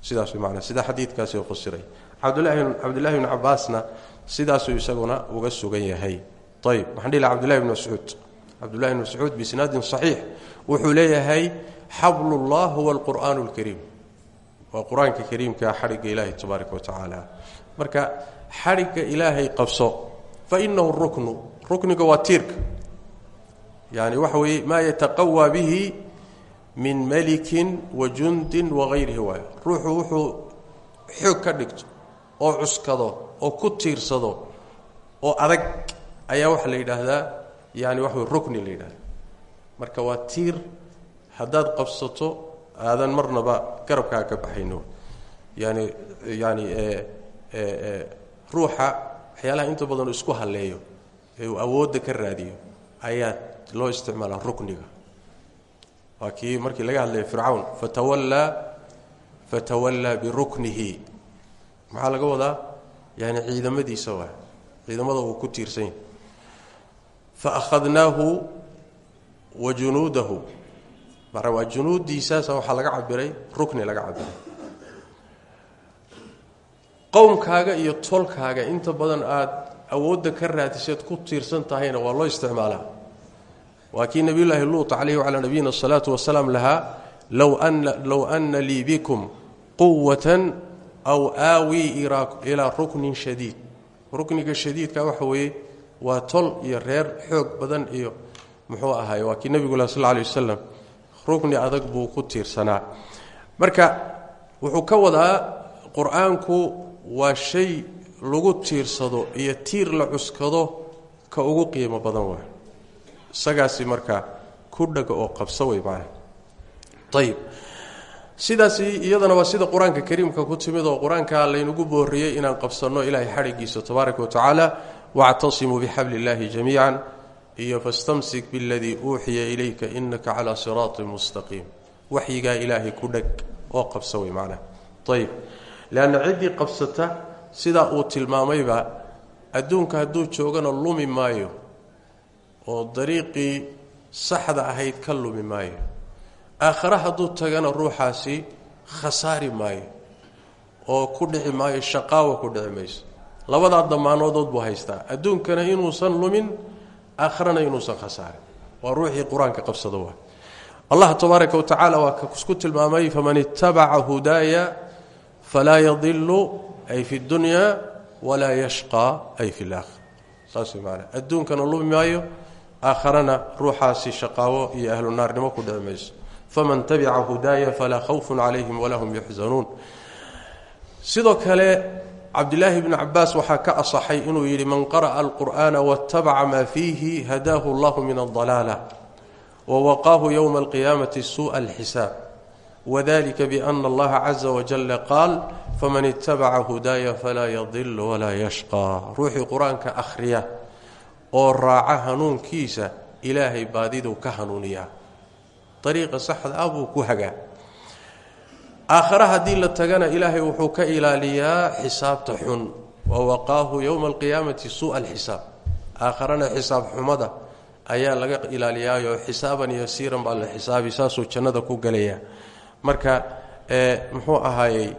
sidaas man sida xadiidkaasi fasiray cabdulahi bn cabaasna sidaasuu isaguna uga sugan yahay. Ayb waxaan dhihi laha cbdullahi bn mascuud. Cabdullahi bn mascuud biisnaadin saxiix. Wuxuu leeyahay xablullah huwa alqur'aan lkariim waa qur'aanka kariimka xadhigga ilaahi tabaaraka wa tacaala. Marka xadhigga ilaahay qabso fa inahu ruknu. Rukniga waa tiirka. Yani waxa weeye maa yataqawaa bihi min malikin wa jundin wagayrihi waay ruuxu wuxuu xoog ka dhigto oo cuskado oo ku tiirsado oo adag ayaa waxaa la yidhaahdaa. Yani waxa wey rukni la yidhahda marka waa tiir. Haddaad qabsato aadan marnaba garabkaaga ka baxayno. Yani yani ruuxa waxyaalaha inta badan isku halleeyo ee uu awoodda ka raadiyo ayaa loo isticmaalaa rukniga. Waa kii markii laga hadlaya fircawn fatawallaa fatawallaa biruknihi. Maxaa laga wadaa? Yani ciidamadiisa waa ciidamada uu ku tiirsan yahay. Faakhadnaahu wa junuudahu mara waa junuuddiisaasa waxaa laga cabiray rukni laga cabiray qowmkaaga iyo tolkaaga inta badan aad awoodda ka raadiseed ku tiirsan tahayna waa loo isticmaalaa. Waa kii nebiyulaahi luut calayhi wacalaa nabiyina asalaatu wasalaam lahaa low ana lii bikum quwatan aw aawii ilaa ruknin shadiid. Rukniga shadiidka waxa weeye waa tol iyo reer xoog badan iyo muxuu ahaay waa kii nebigu lah sal lla rukni adag buu ku tiirsanaa. Marka wuxuu ka wadaa qur'aanku waa shay lagu tiirsado iyo tiir la cuskado ka ugu qiimo badan waay isagaasi marka ku dhaga oo qabso wey macana ayib sidaas iyadana waa sida qur'aanka kariimka ku timid oo qur'aanka laynagu booriyey inaan qabsanno ilaahay xadhigiisa tabaaraka wa tacaala wactasimuu bixabli illaahi jamiican iyo fastamsik biladii uuxiya ilayka inaka calaa siraatin mustaqiim. Waxyigaa ilaahay ku dheg oo qabso wey macnaha. Ayib leanna ciddii qabsata sidaa uu tilmaamayba adduunka hadduu joogana lumi maayo oo dariiqii saxda ahayd ka lumi maayo. Aakhare hadduu tagana ruuxaasi khasaari maayo oo ku dhici maayo shaqaawa ku dhici mayso. Labadaa damaanoodood buu haystaa. Adduunkana inuusan lumin aakharana inuusan khasaarin waa ruuxii qur'aanka qabsado waa. Allah tabaaraka wa tacaala waa ka isku tilmaamay faman itabaca hudaaya falaa yadilu ay fi dunya walaa yashqaa ay fi laakhir saas maanaa adduunkana lumi maayo aakharana ruuxaasi shaqaawo iyo ahlu naarnimo ku dhici faman tabica hudaaya falaa khawfun calayhim walaa hum yaxzanuun sidoo kale cabdilaahi bni cabaas waxaa ka asaxay inuu yidhi man qara'a alqur'aana waatabaca maa fiihi hadaahu allahu min aldalaala wawaqaahu yowma alqiyaamati suuءa alxisaab. Wadalika biana allaha caza wajalla qaal faman itabaca hudaaya falaa yadil walaa yashqaa. Ruuxii qur'aanka akhriya oo raaca hanuunkiisa ilaahay baadiduu ka hanuuniyaa. Ariiqa saxda ah buu ku hagaa aakhare haddii la tagana ilaahay wuxuu ka ilaaliyaa xisaabta xun. Wawaqaahu yowma alqiyaamati suuءa alxisaab aakharana xisaab xumada ayaa laga ilaaliyaayo xisaaban yasiiran baa la xisaabi saasuu jannada ku gelaya marka muxuu ahaayey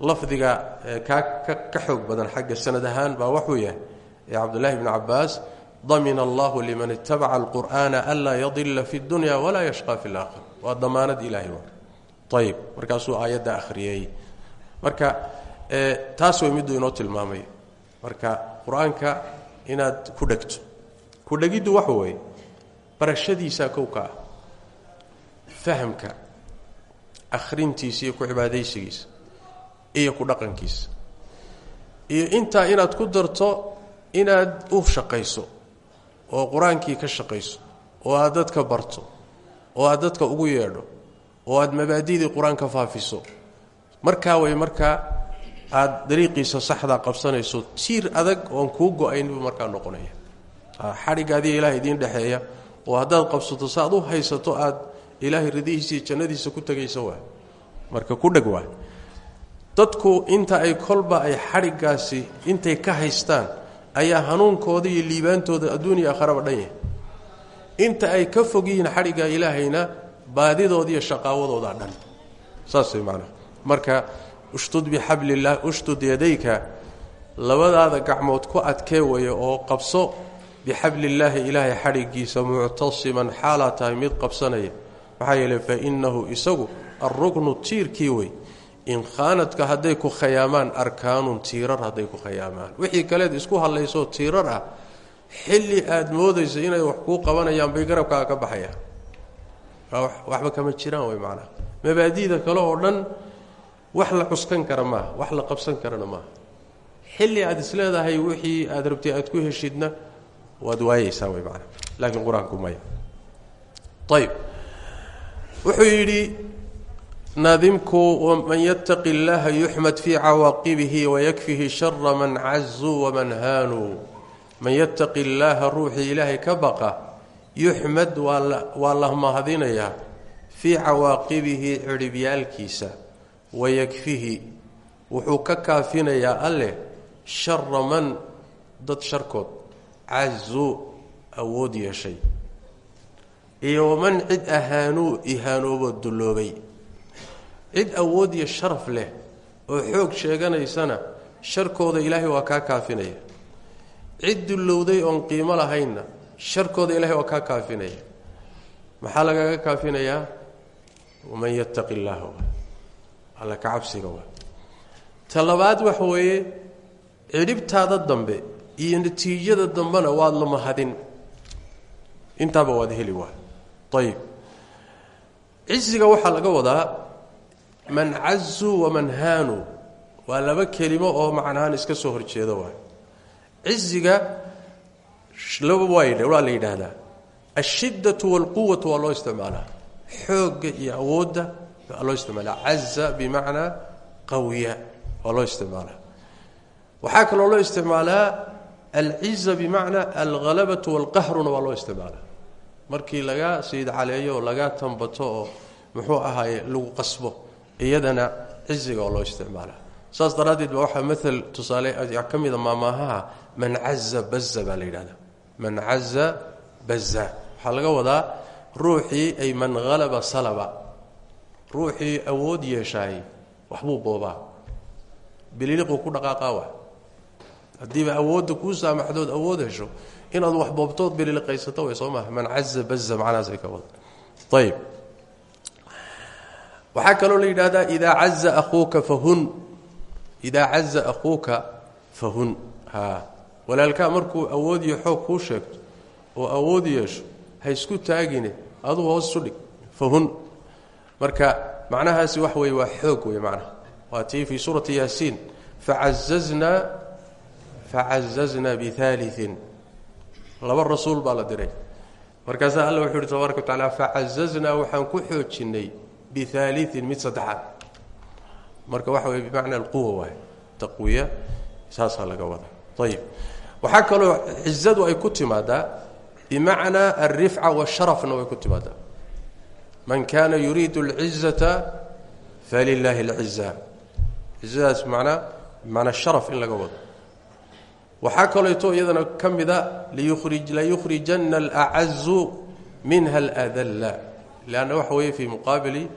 lafdiga kaa ka xoog badan xagga sanad ahaan baa waxuu yahay cabdullaahi bni cabaas damina allahu liman itabaca alqur'ana anlaa yadila fi dunya walaa yashqa fi laakhira waa damaanad ilahay ayib markaasuu aayadda akhriyey marka taas way miduu inoo tilmaamay. Marka qur'aanka inaad ku dhegto. Ku dhegiddu waxa weeye. Barashadiisaa kowka ah. Fahamka. Akhrintiisa iyo ku cibaadaysigiisa. Iyo ku dhaqankiisa. Iyo intaa inaad ku darto inaad u shaqayso. Oo qur'aankii ka shaqayso. Oo aad dadka barto. Oo aad dadka ugu yeedho oo aad mabaadidii qur'aanka faafiso. Markaa way markaa aad dariiqiisa saxdaa qabsanayso tiir adag oon kuu go'ayn markaa noqonaya. Xadhiggaadiya ilaahay idiin dhexeeya oo haddaad qabsato sa ad u haysato aad ilaahay ridihiisa iyo jannadiisa ku tegaysa waa. Marka ku dheg dadku inta ay kolba ay xadhiggaasi intay ka haystaan ayaa hanuunkooda iyo liibaantooda adduuniya akharaba dhan yahay. Inta ay ka fog yihiin xadhigga ilaahayna baadidooda iyo shaqaawadoodaa dhan saas way macnaha marka ushdud bixablillaah ushdud yadayka labadaada gacmood ku adkee waya oo qabso bixablillaahi ilaahay xadhiggiisa muctasiman xaalaa tahay mid qabsanaya. Maxaa yeeley fa innahu isagu alruknu tiirkii wey in khaanadka hadday ku khayaamaan arkaanun tiirar hadday ku khayaamaan. Wixii kaleed isku hadlaysoo tiirar ah xilli aad moodayso inay wax kuu qabanayaan bay garabkaaga ka baxayaan waxba kama jiraan way macnaha mabaadi'da kale oo dhan wax la cuskan kara maaha wax la qabsan karana maaha. Xilli aad isleedahay wixii aad rabtay aad ku heshidna waad waayeysaa way macnaha laakiin qur'aanku maya. Ayib wuxuu yidhi naadimku man yataqi اllaha yuxmad fii cawaaqibihi wayakfihi shara man cazuu waman haanuu man yataqi illaaha ruuxii ilaahay ka baqa yuxmad waa la mahadinayaa fii cawaaqibihi cidhibyaalkiisa wayakfihi wuxuu ka kaafinayaa alleh shara man dad sharkood cazuu awood yeeshay. Iyo waman cid ahaanuu ihaanooboo dulloobay. Cid awood iyo sharaf leh oo xoog sheeganaysana sharkooda ilaahay waa kaa kaafinaya. Cid dullowday oon qiimo lahaynna sharkooda ilahay waa kaa kaafinaya. Maxaa lagaga kaafinayaa? Waman yattaqi illaaha waa alla ka cabsiga waa ta labaad weeye cidhibtaada dambe iyo natiijada dambena waad la mahadin intaaba waad heli waa ayib cisiga waxaa laga wadaa man cazuu waman haanuu waa laba kelimo oo macnahaan iska soo horjeedo waay ciziga laba waa la yidhaahdaa ashiddatu walquwatu waa loo isticmaalaa. Xoogga iyo awoodda waa loo isticmaalaa. Caza bimacnaa qawiya waa loo isticmaalaa. Waxaa kaloo loo isticmaalaa alciza bimacnaa alhalabatu walqahruna waa loo isticmaalaa. Markii laga sayid caleeyo oo laga tambato oo lagu qasbo iyadana ciziga oo loo saas daraaddeed ba waxaa maal tusaale ka mida maamaahaha man caza baza baa man caza baza waxaa laga wadaa ay man halaba salaba. Ruuxii awood yeeshaay waxbuu boobaa. Bililiquu ku dhaqaaqaa wa haddiiba awoodda saamaxdood awood hesho inaad wax boobtood bililiqaysato way soo man caza baza macnahaasay ka wada ayib waxaa kaloo la yidhahdaa idaa caza akuuka fahun idaa caza akuuka fahun ha walaalkaa markuu awood iyo xoog kuu sheegto oo awood yeesho ha isku taagine aduu hoos isu dhig. Fahun. Marka macnahaasi wax weeye waa xoog wey macnaha. Waa tii fii suurati yaasiin. Facazaznaa facazaznaa biaaliin laba rasuul baa la diray. Markaasaa alla wuxuu uhi tabaaraka wa tacala facazaznaa waxaan ku xoojinnay biaaliin mid saddexaad. Marka waxa weye bimacna alquwa waay taqwiya saasaa laga wada ayib waxaa kaloo cizadu ay ku timaadaa bimacnaa alrifca washarafna way ku timaadaa man kana yuriidu alcizata falilaahi alciza cizadaas manaa bimacnaa sharaf in laga wado. Waxaa kaleeto iyadana ka mida layukhrijanna alacazu minha aladalla. Leanna waxa weeye fii muqaabili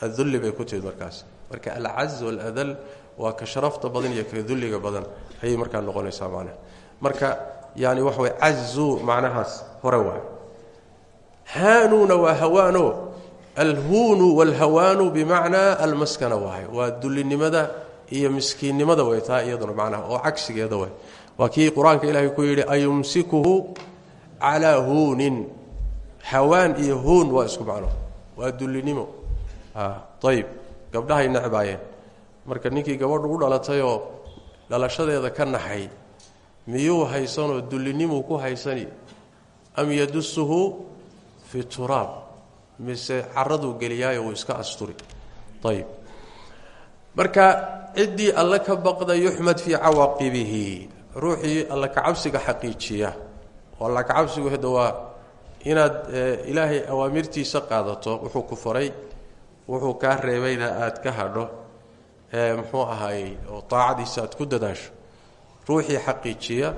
adulli bay ku timid markaas. Marka alcaz waladal waa ka sharafta badan iyo ka dulliga badan. Ayay markaa noqonaysaa macnaha marka yani waxa way cazu macnahaas hore waay. Haanuuna waa hawaano. Alhuunu walhawaanu bimacnaa almaskana waay waa dullinimada iyo miskiinnimada way taa iyaduna macnaha oo cagsigeeda way waa kii ilaahay ku yidhi ayumsikuhu calaa huunin. Hawaan iyo huun waa isku macno. Waa dullinimo ayib gabdhahay necbaayeen. Marka ninkii gabadhu u dhalatayoo dhalashadeeda ka naxay miyuu haysanoo dullinimuu ku haysani? Am yadusuhu fi turaab mise caraduu geliyaayo wuu iska asturi? Ayib marka ciddii alle ka baqda yuxmad fii cawaaqibihi ruuxii alla kacabsiga xaqiijiya oo alla kacabsigu hadda waa inaad ilaahay awaamirtiisa qaadato wuxuu ku faray wuxuu kaa reebayna aad ka hadho muxuu ahaayey oo taacadiisa aad ku dadaasho ruuxii xaqiijiya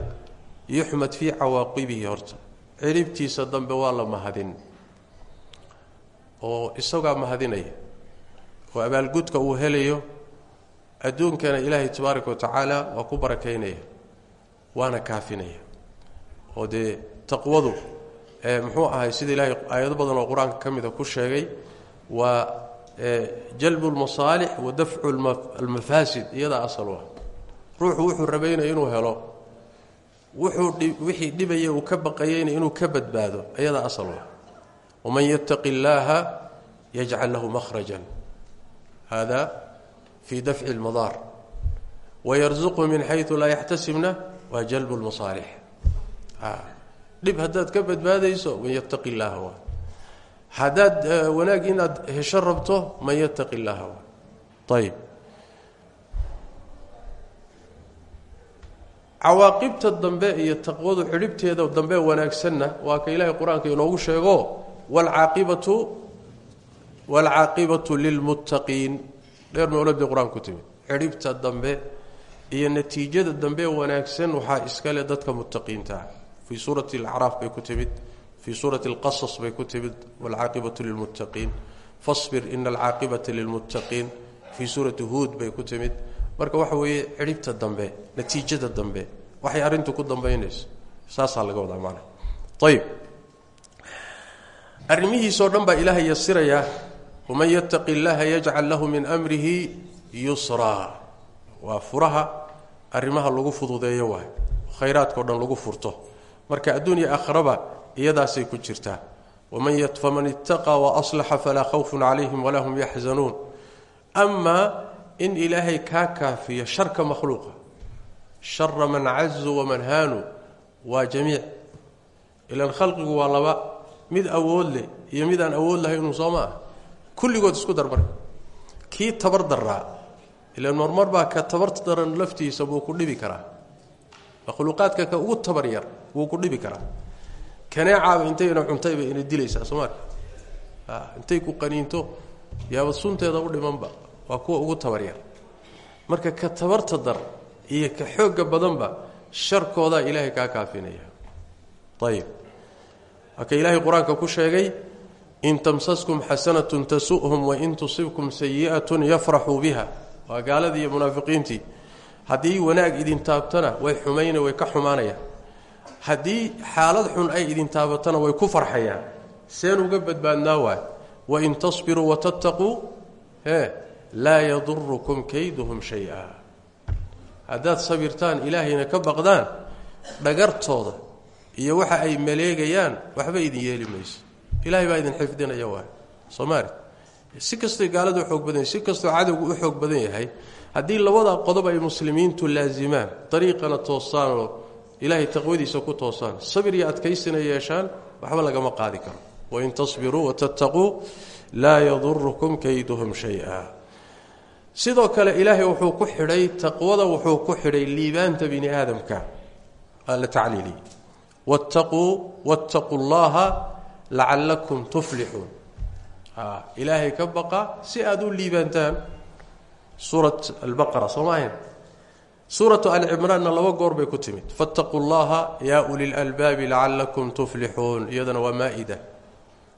yuxmad fii cawaaqibihi horta. Ciribtiisa dambe waa la mahadin. Oo isagaa mahadinaya. Oo abaalgudka uu helayo adduunkana ilaahay tabaaraka wa tacaala waa ku barakaynaya waana kaafinaya. Oo dee taqwadu muxuu ahay sida ilaahay aayado badan oo qur'aanka ka mida ku sheegay waa jalbu lmasaalix wa dafcu almafaasid iyadaa asal ruuxu wuxuu rabaynaya inuu helo. Wixii dhibaya uu ka baqayeyna inuu ka badbaado iyadaa asal ah waman yattaqi illaaha yajcal lahu mahrajan hada fii dafci lmadaar wayarzuqhu min xayu laa yaxtasibna waa jalbu lmasaalix dhib haddaad ka badbaadayso man yattaqi illaaha waa. Haddaad wanaag inaad hesho rabto man yattaqi illaaha ayib cawaaqibta dambe iyo taqwadu xidhibteeda dambe wanaagsanna waa ka ilaahay qur'aanka inoogu sheego waalcaaqibatu waalcaaqibatu lilmuttaqiin dheer mawlad bay qur'aanka ku timid xidhibta dambe iyo natiijada dambe wanaagsan waxaa iskale dadka muttaqiinta. Ah suurati alacraaf bay ku timid fii suurati alqasas bay ku timid waalcaaqibatu lilmuttaqiin fasbir ina alcaaqibata lilmuttaqiin fii suurati huud bay ku timid marka waxa weeye cidhibta dambe natiijada dambe waxay arrintu ku dambaynayso. Saasaa laga wadaa maana ayib arrimihiisoo dhan baa ilaahay yasirayaa waman yattaqi illaaha lahu min amrihi yusraa waa furaha arrimaha lagu fududeeyo waay khayraadkao dhan lagu furto. Marka adduunya aakhraba iyadaasay ku jirtaa. Faman ittaqaa waaslaxa falaa khawfun calayhim walaa hum yaxzanuun amaa in ilaahay kaa kaafiyo sharka makhluuqa. Shara man cazu waman haanu waa jamiic. Ilan khalqigu waa laba mid awood leh iyo mid aan awood lahayn inuu soo ma ah kulligood isku darmar kii tabar daraa ilan marmar baa ka tabar daran laftiisa wuu ku dhibi karaa. Makhluuqaadka ka ugu tabar yar wuu ku dhibi karaa. Kaneecaaba intayna cuntayba ina dilaysaa soomaali intay ku qaniinto yaaba sunteeda u dhimanba waa kuwa ugu tabaryar marka ka tabarta dar iyo ka xooga badanba sharkoodaa ilaahay kaa kaafinaya. Ayib waaka ilaahay qur'aanka ku sheegay in tamsaskum xasanatun tasu'hum wain tusibkum sayi'atun yafraxuu biha. Waa gaaladii iyo munaafiqiintii. Haddii wanaag idin taabtana way xumayna way ka xumaanayaan haddii xaalad xun ay idin taabatana way ku farxayaan. Seen uga badbaadnaa waay. Wain tasbiruu watattaquu e laa yadurukum kayduhum shay-a. Haddaad sabirtaan ilaahayna ka baqdaan dhagartooda iyo waxa ay maleegayaan waxba idin yeeli mayso. Ilahay baa idin xifdinaya waay. Soomaali si kastay gaaladu xoog badan si kastoo cadowgu u xoog badan yahay haddii labada qodob ay muslimiintu laazimaan dariiqana toosaanoo ilaahay taqwadiisa ku toosaan sabir iyo adkaysina yeeshaan waxba lagama qaadi karo. Wain tasbiruu watattaquu laa yadurukum kayduhum shay-a sidoo kale ilaahay wuxuu ku xidhay taqwada wuxuu ku xidhay liibaanta bini aadamka. Aa la tacliiliyey wattaquu wattaquu llaha lacallakum tuflixuun. Ilaahay ka baqa si aada u liibaantaan. Suurat albaqara soo maahayn suuratu alcimraanna laba goor bay ku timid. Fattaquu llaha yaa uli lalbaabi lacallakum tuflixuun iyadana waa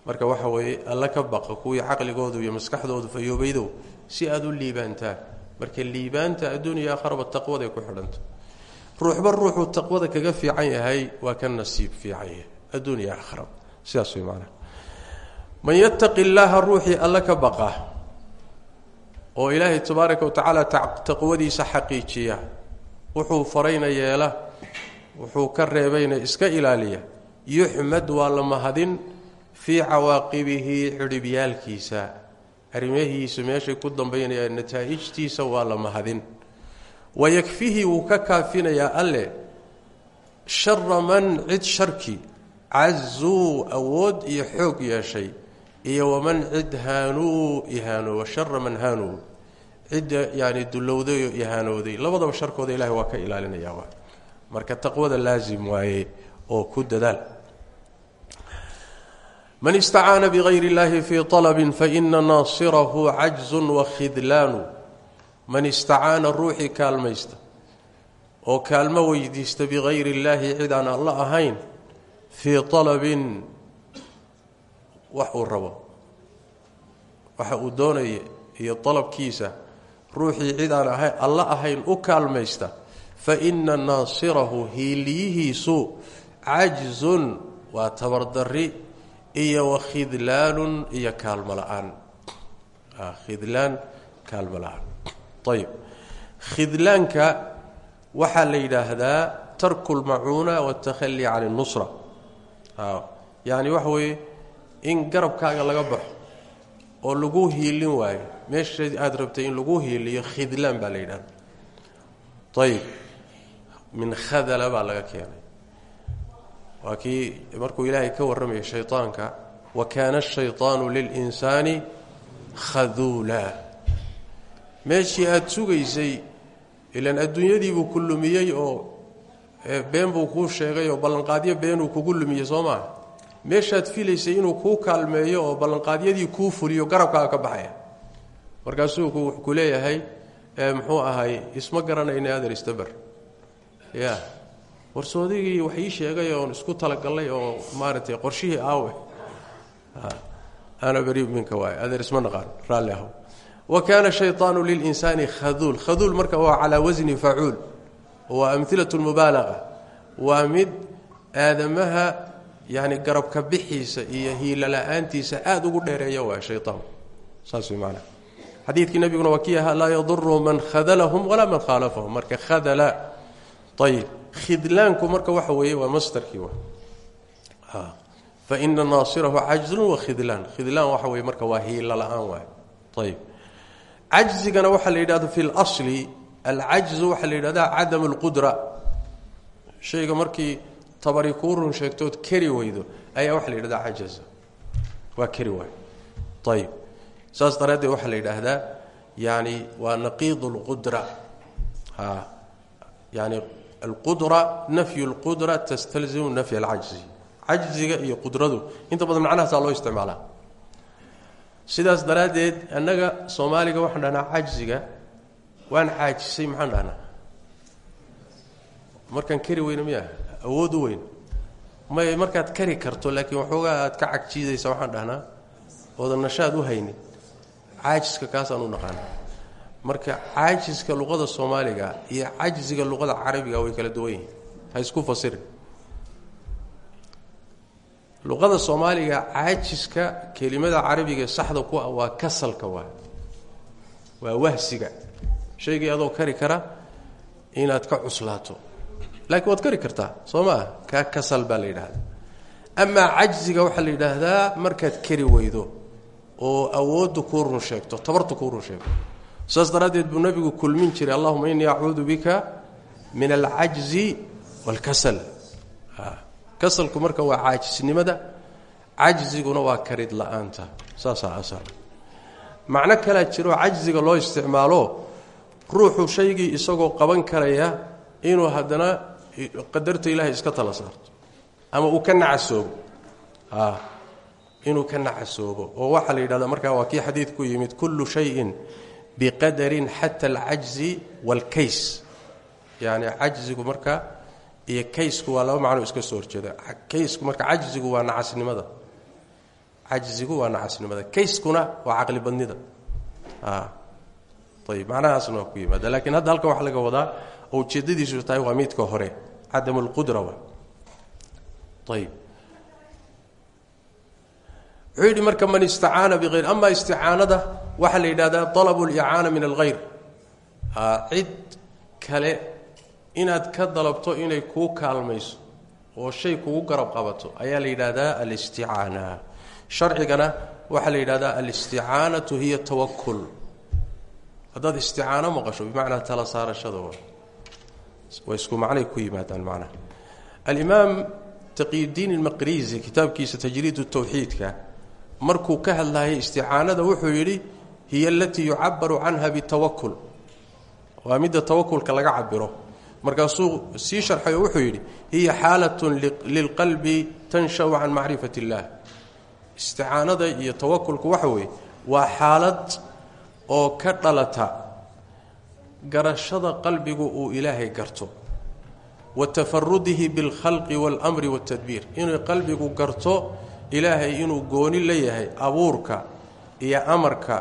marka waxa weeye alla ka baqa kuwii iyo maskaxdoodu fayoobaydow si aada u liibaantaan marka liibaanta adduuniya aakharaba taqwaday ku xidhanta ruuxba ruuxuu taqwada kaga fiican yahay waa ka nasiib fiican yahay. Adduuniya aakharaba sidaas way maanaa man yattaqi illaaha ruuxii alla ka baqa oo ilaahay tabaaraka wa tacaala taqwadiisa xaqiijiya wuxuu farayna yeela wuxuu ka reebayna iska ilaaliya. Yuxmad waa la mahadin fii cawaaqibihi xidhibyaalkiisa arrimahiisu meeshay ku dambaynayaan nataa'ijtiisa waa la mahadin. Wayakfihi wuu ka kaafinayaa alle shara man cid sharki cazuu awood iyo xoog yeeshay iyo waman cid haanuu ihaanoowa shara man haanuu. Cidda yani dullowday oo ihaanooday labadaba sharkooda ilahay waa ka ilaalinaya marka taqwada laasim waaye oo ku dadaal man istacaana bigayr اllahi fii طalbin faina naasirahu cajzu wakhidlaanu man istacaana ruuxii kaalmaysta oo kaalmo weydiista bigayri اllaahi cid aan alla ahayn fii طalabin wax uu rabo waxa uu doonaya iyo dalabkiisa ruuxii cid aan ahayn alla ahayn u kaalmaysta faina naasirahu hiiliyihiisu cajzun waa tabardari iyo wakhidlaanun iyo kaalmo la'aan khidlaan kaalmo la'aan ayib khidlaanka waxaa la yidhaahdaa tarku lmacuuna watakhali can اnusra yani waxa weeye in garabkaaga laga baxo oo lagu hiilin waayo meesha aada rabtay in lagu hiiliyo khidlaan baa la yidhahda ayib min khadala baa laga keenay waa kii markuu ilaahay ka warramaya shaydaanka wa kaana ashayطaanu lilinsaani khaduula. Meeshii aada sugaysay ilaan adduunyadiibuu ku lumiyey oo been buu kuu sheegay oo ballanqaadyo beenuu kugu lumiyey soo maa meeshaad filaysay inuu kuu kaalmeeyo oo ballanqaadyadii kuu fuliyo garabkaaga ka baxaya. Markaasuu ku leeyahay muxuu ahay isma garanayna adeer istaber ya warsoodigii wax ii sheegay oon isku talagallay oo maaragtay qorshihii aawe. Ana bari minka waay. Adeer isma naqaan raalli ahow. Wa kaana shayطaanu lilinsaani khaduul. Khaduul marka waa calaa wasni facuul. Waa amhilat lmubaalaqa waa mid aadamaha yani garabka bixiisa iyo hiilo la'aantiisa aada ugu dheereeya waa shayaan saas way maanaa xadiidkii nabiguna waa kii ahaa man khadalahum walaa man khaalafahum. Marka khadala ayib khidlaanku marka waxa weeye waa mastarkii faina naasirahu cajzun wa khidlaan. Waxa weye marka waa hiilo la'aan waay. Ayib cajzigana waxaa la yidhahda fi lsli alcajzu waxaa la yidhahda cadam اlqudra shayga markii tabari sheegtood keri weydo ayaa waxaa la yidhahdaa cajaza waa keri waay. Ayib saas daraaddeed waxaa la yidhaahdaa yani waa naqiid اlqudra yani alqudra nafyu اlqudra tastalzimu nafy alcajzi. Cajziga iyo qudradu inta badan macnahaasaa loo isticmaalaa. Sidaas daraaddeed annaga soomaaliga waxaan dhahnaa cajziga waan caajisay maxaan dhahnaa? Markaan keri weyne miya awood u weyn. May markaad kari karto laakiin waxoogaa aad ka cagjiidaysa waxaan dhahnaa oodan nashaad u haynin. Caajiska kaasaan u naqaana marka caajiska luqada soomaaliga iyo cajziga luqada carabiga way kala duwan yihiin. Ha isku fasirin. Luqada soomaaliga caajiska kelimada carabiga saxda ku ah waa kasalka waa waa wahsiga. Shaygii adoo kari kara inaad ka cuslaato. Laakiin waad kari kartaa soo maa kaa kasal baa la yidhaahdaa. Amaa cajziga waxaa la yidhaahdaa markaad kari weydo oo awooddu kuu run sheegto tabartu kuu run sheegto saas daraaddeed buu nabigu kulmin jiray allahuma innii acuudu bika min alcajzi waalkasal kasalku marka waa caajisnimada cajziguna waa karid la'aanta. Saasaa asal macno kalaa jiroo loo isticmaalo ruuxu shaygii isagoo qaban karaya inuu haddana qadarta ilaahay iska tala saarto ama uu ka nacasoobo. Inuu ka nacasoobo oo waxaa la yidhahdaa markaa waa kii xadiid ku yimid kullu shayin biqadarin xata alcajzi waalkays yani cajzigu marka iyo kaysku waa laba macno iska soo horjeeda. Kaysku marka cajzigu waa nacasnimada. Cajzigu waa nacasnimada. Kayskuna waa caqli badnida. Ayib macnahaasna waa ku yimaada. Hadda halkan waxaa laga wadaa oo ujeeddadiisu tahay waa midka hore cadam lqudra wa. Ayib wuxuu marka man istacaana biayr ama isticaanada waxaa la yidhahdaa alabu licaana min alghayr. Cid kale inaad ka dalabto inay kuu kaalmayso oo shay kugu garab qabato ayaa la yidhaahdaa alisticaana sharcigana waxaa la yidhahdaa alisticaanatu hiya tawakul haddaad isticaano maqasho bimacnaa tala saarashada way isku macnay ku yimaadaan macnaha. Alimaam taqiyudiin almaqrizi kitaabkiisa tajriid tawxiidka markuu ka hadlayay isticaanada wuxuu yidhi hiya alatii yucabaru canha bitawakul waa midda tawakulka laga cabiro markaasuu sii sharxay oo wuxuu yidhi hiya xaalatun lilqalbi tanshau can macrifat اllah isticaanada iyo tawakulku waxa weeye waa xaalad oo ka dhalata garashada qalbigu uu ilaahay garto wa tafarudihi biاlkhalqi waاlmri waاtadbiir inuu qalbigu garto ilaahay inuu gooni la yahay abuurka iyo amarka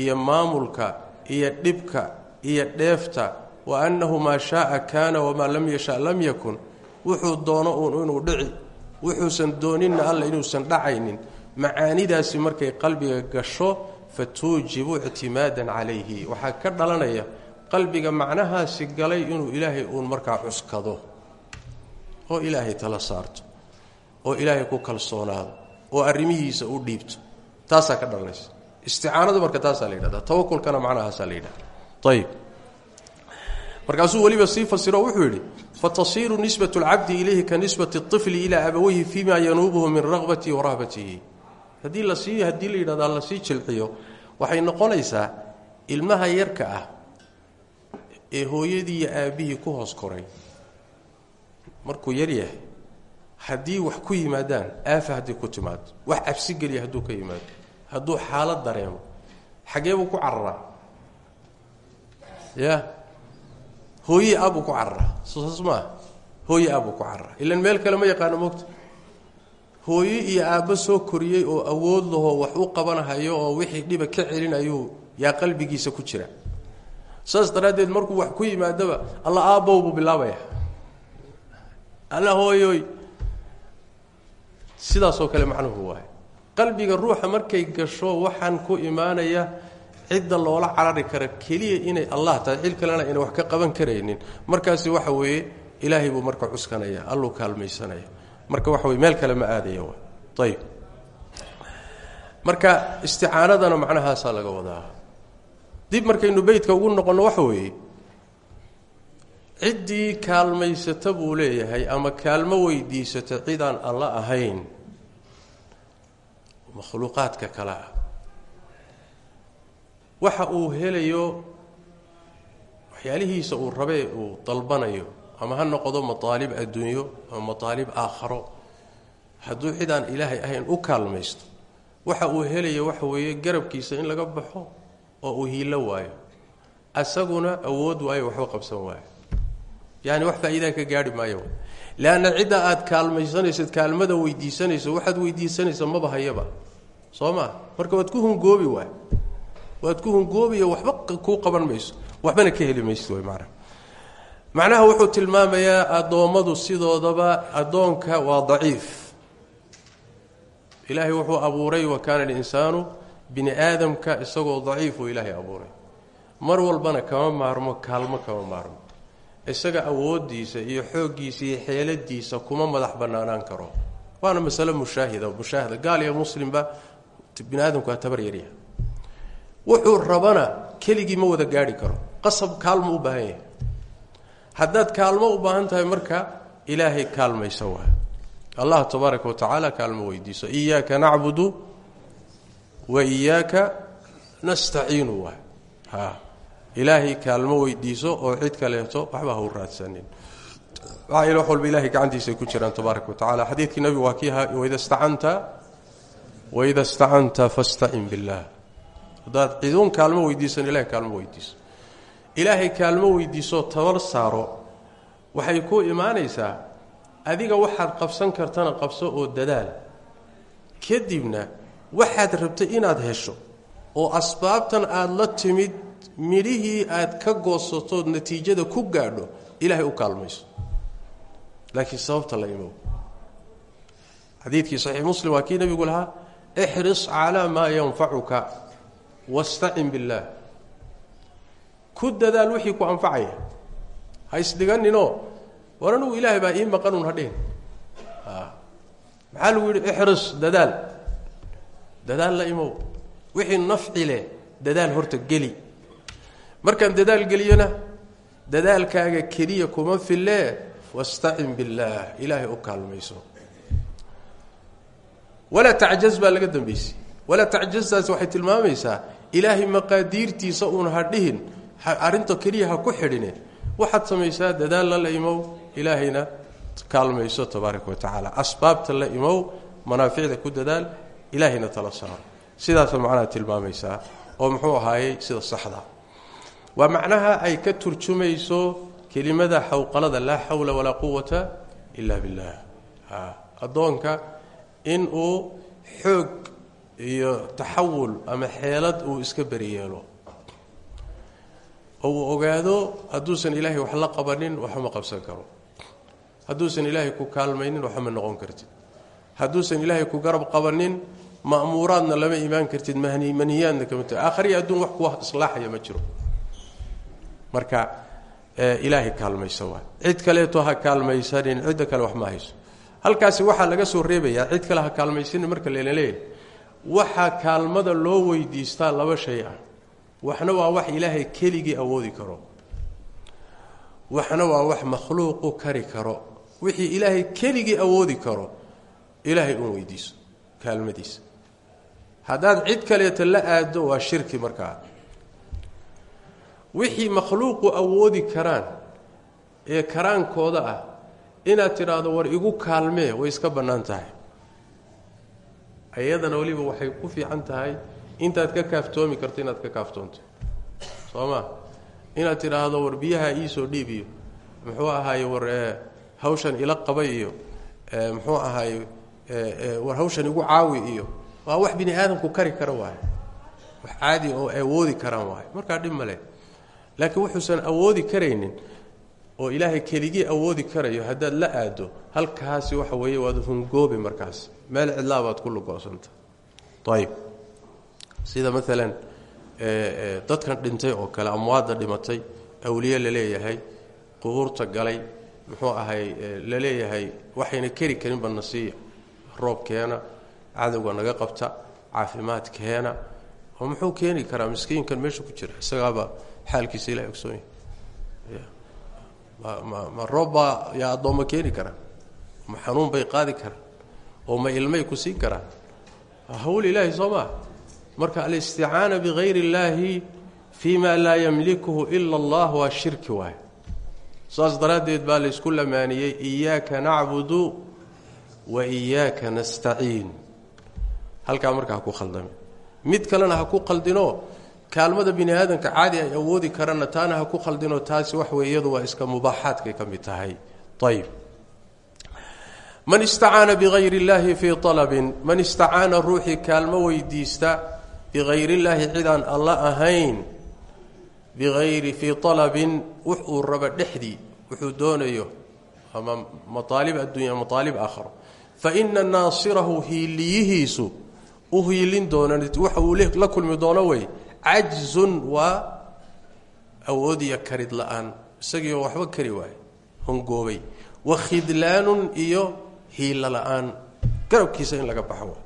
iyo maamulka iyo dhibka iyo dheefta wa annahu maa shaaa kaana wamaa lam yasha lam yakun. Wuxuu doono uun inuu dhici wuxuusan dooninna alla inuusan dhacaynin. Macaanidaasi markay qalbiga gasho fatuujibu ictimaadan calayhi. Waxaa ka dhalanaya qalbiga macnahaasi galay inuu ilaahay uun markaa cuskado. Oo ilaahay tala saarto. Oo ilaahay ku kalsoonaado. Oo arrimihiisa u dhiibto. Taasaa ka dhalanaysa isticaanadu marka taasaa la yidhahda tawakulkana macnahaasaa la yidhahda ayib markaasuu weliba sii fasiro wuxuu yidhi fatasiiru nisbat اlcabdi ilayhi ka nisbati الطifli ilaa abawayhi fima yanuubuhu min ragbatihi wa rahbatihi haddii la sii haddii la yidhahdo la sii jilciyo waxay noqonaysaa ilmaha yarka ah ee hooyadii iyo aabbihii ku hoos koray markuu yar yahay haddii wax ku yimaadaan aafa haddii ku timaado wax cabsi geliya hadduu ka yimaado hadduu xaalad dareemo xagee buu ku cararaa ya? Hooye aabbuu ku cararaa sosaas maaha hooye aabbuu ku cararaa ilan meel kale ma yaqaano moogta hooye iyo aabbo soo koriyey oo awood lahoo wax u qabanahayo oo wixii dhiba ka celinayuu yaa qalbigiisa ku jira. Saas daraaddeed markuu wax ku yimaadaba alla aabbow buu bilaabaya alla hooyoy sidaasoo kale macnuhu waahay qalbiga ruuxa markay gasho waxaan ku imaanaya cidda loola carari kara keliya inay allah tahay. Cid kalena ayna wax ka qaban karaynin. Markaasi waxa weeye ilaahay buu marka cuskanaya alluu kaalmaysanaya. Marka waxa weye meel kale ma aadaya wa ayib marka isticaanadana macnahaasaa laga wadaa. Dib markaynu beytka ugu noqonno waxa weeye ciddii kaalmaysata buu leeyahay ama kaalmo weydiisata cidaan alla ahayn makhluuqaadka kale ah. Waxa uu helayo waxyaalihiisa uu rabee uu dalbanayo ama ha noqdo mataalib adduunyo ama mataalib aakharo. Hadduu cidaan ilaahay ahayn u kaalmaysto waxa uu helayo waxa weeye garabkiisa in laga baxo oo uu hiilo waayo. Asaguna awood waayo waxba qabsan waayo. Yani wax faa'iidaa ka gaarhi maayo leanna cidda aad kaalmaysanaysid kaalmada weydiisanayso waxaad weydiisanaysa maba hayaba soo maa marka waad ku hungoobi waay waad ku hungoobiyo waxba kuu qaban mayso waxbana ka heli maysid way maanaa macnaha wuxuu tilmaamayaa addoommadu sidoodaba addoonka waa daciif ilaahay wuxuu abuuray wa kaana alinsaanu bini aadamka isagoo daciifuu ilaahay abuuray mar walbana kama maarmo kaalmo kama maarmo isaga awooddiisa iyo xooggiisa iyo xeeladiisa kuma madax bannaanaan karo. Waana masale mushaahida mushaahada gaal iyo muslimba bini aadamku waa tabar yarya wuxuu rabana keligii ma wada gaarhi karo. Qasab kaalmo u baahan yahay. Haddaad kaalmo u baahan tahay marka ilaahay kaalmaysa waa. Allah tabaaraka wa tacaala kaalmo weydiiso. Iyaaka nacbudu wa iyaaka nastaciinu waa ilaahay kaalmo weydiiso oo cid kaleeto waxba ha u raadsanin. Yeele wax walba ilahay gacantiisay ku jiraan tabaaraka wa tacala xadiidkii nabigu waa kii ahaa waida stacanta waida stacanta fastacin billaah haddaad ciduun kaalmo weydiisan ilahay kaalmo weydiiso. Ilaahay kaalmo weydiisoo tabar saaro. Waxay ku imaanaysaa adiga waxaad qabsan kartana qabso oo dadaal. Kadibna waxaad rabtay inaad hesho oo asbaabtan aada la timid midhihii aad ka goosatood natiijada ku gaadho ilaahay u kaalmayso. Laakiin sababta la imow. Xadiidkii saxiix muslim waa kii nebigu lahaa ixris calaa maa yanfacuka wastacin billaah ku dadaal wixii ku anfacaya. Ha isdhiganinoo war anugu ilaahay baa ii maqanuun hadhihin maxaa lagu yidhi? Dadaal. Dadaal la imow. Wixii nafci leh dadaal horta geli markaan dadaal geliyona dadaalkaaga keliya kuma fillee wastacin billaah ilaahay u kaalmayso. Walaa tacjaz baa laga dambaysay. Walaa tacjaztaas waxay tilmaamaysaa ilaahay maqaadiirtiisa uun ha dhihin arrinta keliya ha ku xidhine. Waxaad samaysaa dadaalla la imow ilaahayna kaalmayso tabaaraka wa asbaabta la imow manaaficda ku dadaal ilaahayna tala saaro sidaasa macnaha tilmaamaysaa oo muxuu ahaayey sida saxda waa macnaha ay ka turjumayso kelimada xawqalada laa xawla walaa quwata ila billah. Addoonka in uu xoog iyo taxawul ama xeelad uu iska beriyeelo oo uu ogaado hadduusan ilaahay wax la qabanin waxma qabsan karo. Hadduusan ilaahay ku kaalmaynin waxma noqon kartid. Hadduusan ilaahay ku garab qabanin ma'muuraadna lama imaan kartid maniyaadna kama t aakhariya adduun wax kuwa islaaxaya ma jiro marka ilaahay kaalmaysa waa. Cid kaleeto ha kaalmaysanin cidda kale wax ma hayso. Halkaasi waxaa laga soo reebayaa cid kale ha kaalmaysanin marka layna leeyahay. Waxaa kaalmada loo weydiistaa laba shay ah. Waxna waa wax ilaahay keligii awoodi karo. Waxna waa wax makhluuqu kari karo. Wixii ilaahay keligii awoodi karo ilaahay un weydiiso kaalmadiisa. Haddaad cid kaleeto la aado waa shirki markaa wixii makhluuqu awoodi karaan ee karaankooda ah inaad tidhaahdo war igu kaalmee way iska bannaan tahay. Iyadana weliba waxay ku fiican tahay intaad ka kaaftoomi karto inaad ka kaaftoonto. Soo ma? Inaad tidhaahdo war biyaha iisoo dhiib iyo muxuu ahaaye war hawshan ila qabay iyo muxuu ahaaye war hawshan igu caawi iyo. Waa wax bini aadamku kari kara waayo wax caadi oo awoodi karaan waayo markaa dhib male laakiin wuxuusan awoodi karaynin oo ilaahay keligii awoodi karayo haddaad la aado halkaasi waxa weeye waad hungoobi markaas. Meel cidlaabaad ku lugoosanta. Ayib sida maalan dadkan dhintay oo kale amwaadda dhimatay awliye la leeyahay qubuurta galay muxuu ahay la leeyahay waxayna keri karinba nasiiya roob keena cadowga naga qabta caafimaad keena oo muxuu keeni karaa miskiinkan meesha ku jira? Isagaaba xaalkiisa ilahay ogsoonyahy ma roobbaa yaa addoomma keeni karaan? Ma xanuun bay qaadi karaan? Oo ma ilmay ku siin karaan? Hawl ilaahi soo maa marka alisticaana bikayr illaahi fii ma laa yamlikuhu ila allah waa shirki waay saas daraaddeed baa laysku lamaaniyey iyaaka nacbudu wa iyaaka nastaciin. Halkaa marka ha ku khaldami mid kalena ha ku qaldino kaalmada bini aadamka caadi ay awoodi karana taana ha ku khaldino taasi wax wey iyadu waa iska mubaaxaadkay ka mid tahay. Ayb man istacaana bikayr illaahi fii alabin man istacaana ruuxii kaalmo weydiista bikayr illaahi cidaan alla ahayn biayri fii alabin wux uu raba dhexdii wuxuu doonayo ama maaalib addunya maaalib aakharo faina naasirahu hiiliyihiisu u hiilin doona waxa uu la kulmi doono wey. Cajzun waa awoodiya karid la'aan waxba kari waaye hongoobay. Wa khidlaanun iyo hiilo la'aan garabkiisa in laga baxo.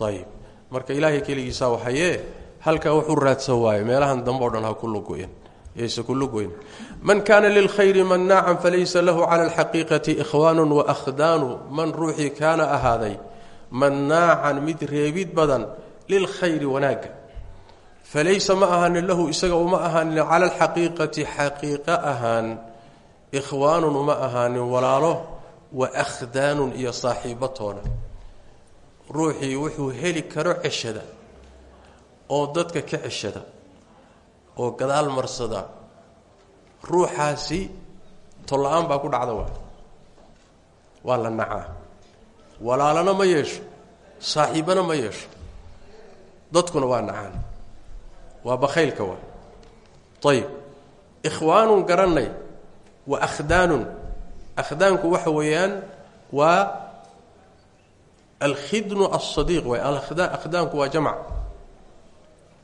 Ayib marka ilaahay keligiisa waxayee halkaa wuxuu raadsan waaye meelahan dambe o dhan ha ku lugoyn man kaana lilkhayri mannaacan falaysa lahu cala alxaqiiqati ikhwaanun waahdaanu man ruuxii kaana ahaaday mannaacan mid reebid badan lilkhayri wanaagga. Falaysa ma ahaanin lahu isaga uma ahaanin cala alxaqiiqati xaqiiqo ahaan ikhwaanun uma ahaanin walaalo wa akhdaanun iyo saaxiibatoona. Ruuxii wuxuu heli karo ceshada oo dadka ka ceshada oo gadaal marsada. Ruuxaasi tolla-aan baa ku dhacda waa waa la nacaa walaalana ma yeesho saaxiibana ma yeesho. Dadkuna waa nacaan. Waa bakhaylka waa. Ayib ikhwaanun garannay wa akhdaanun. Akhdaanku waxa weeyaan waa alkhidnu alsadiiq waay akhdaanku waa jamc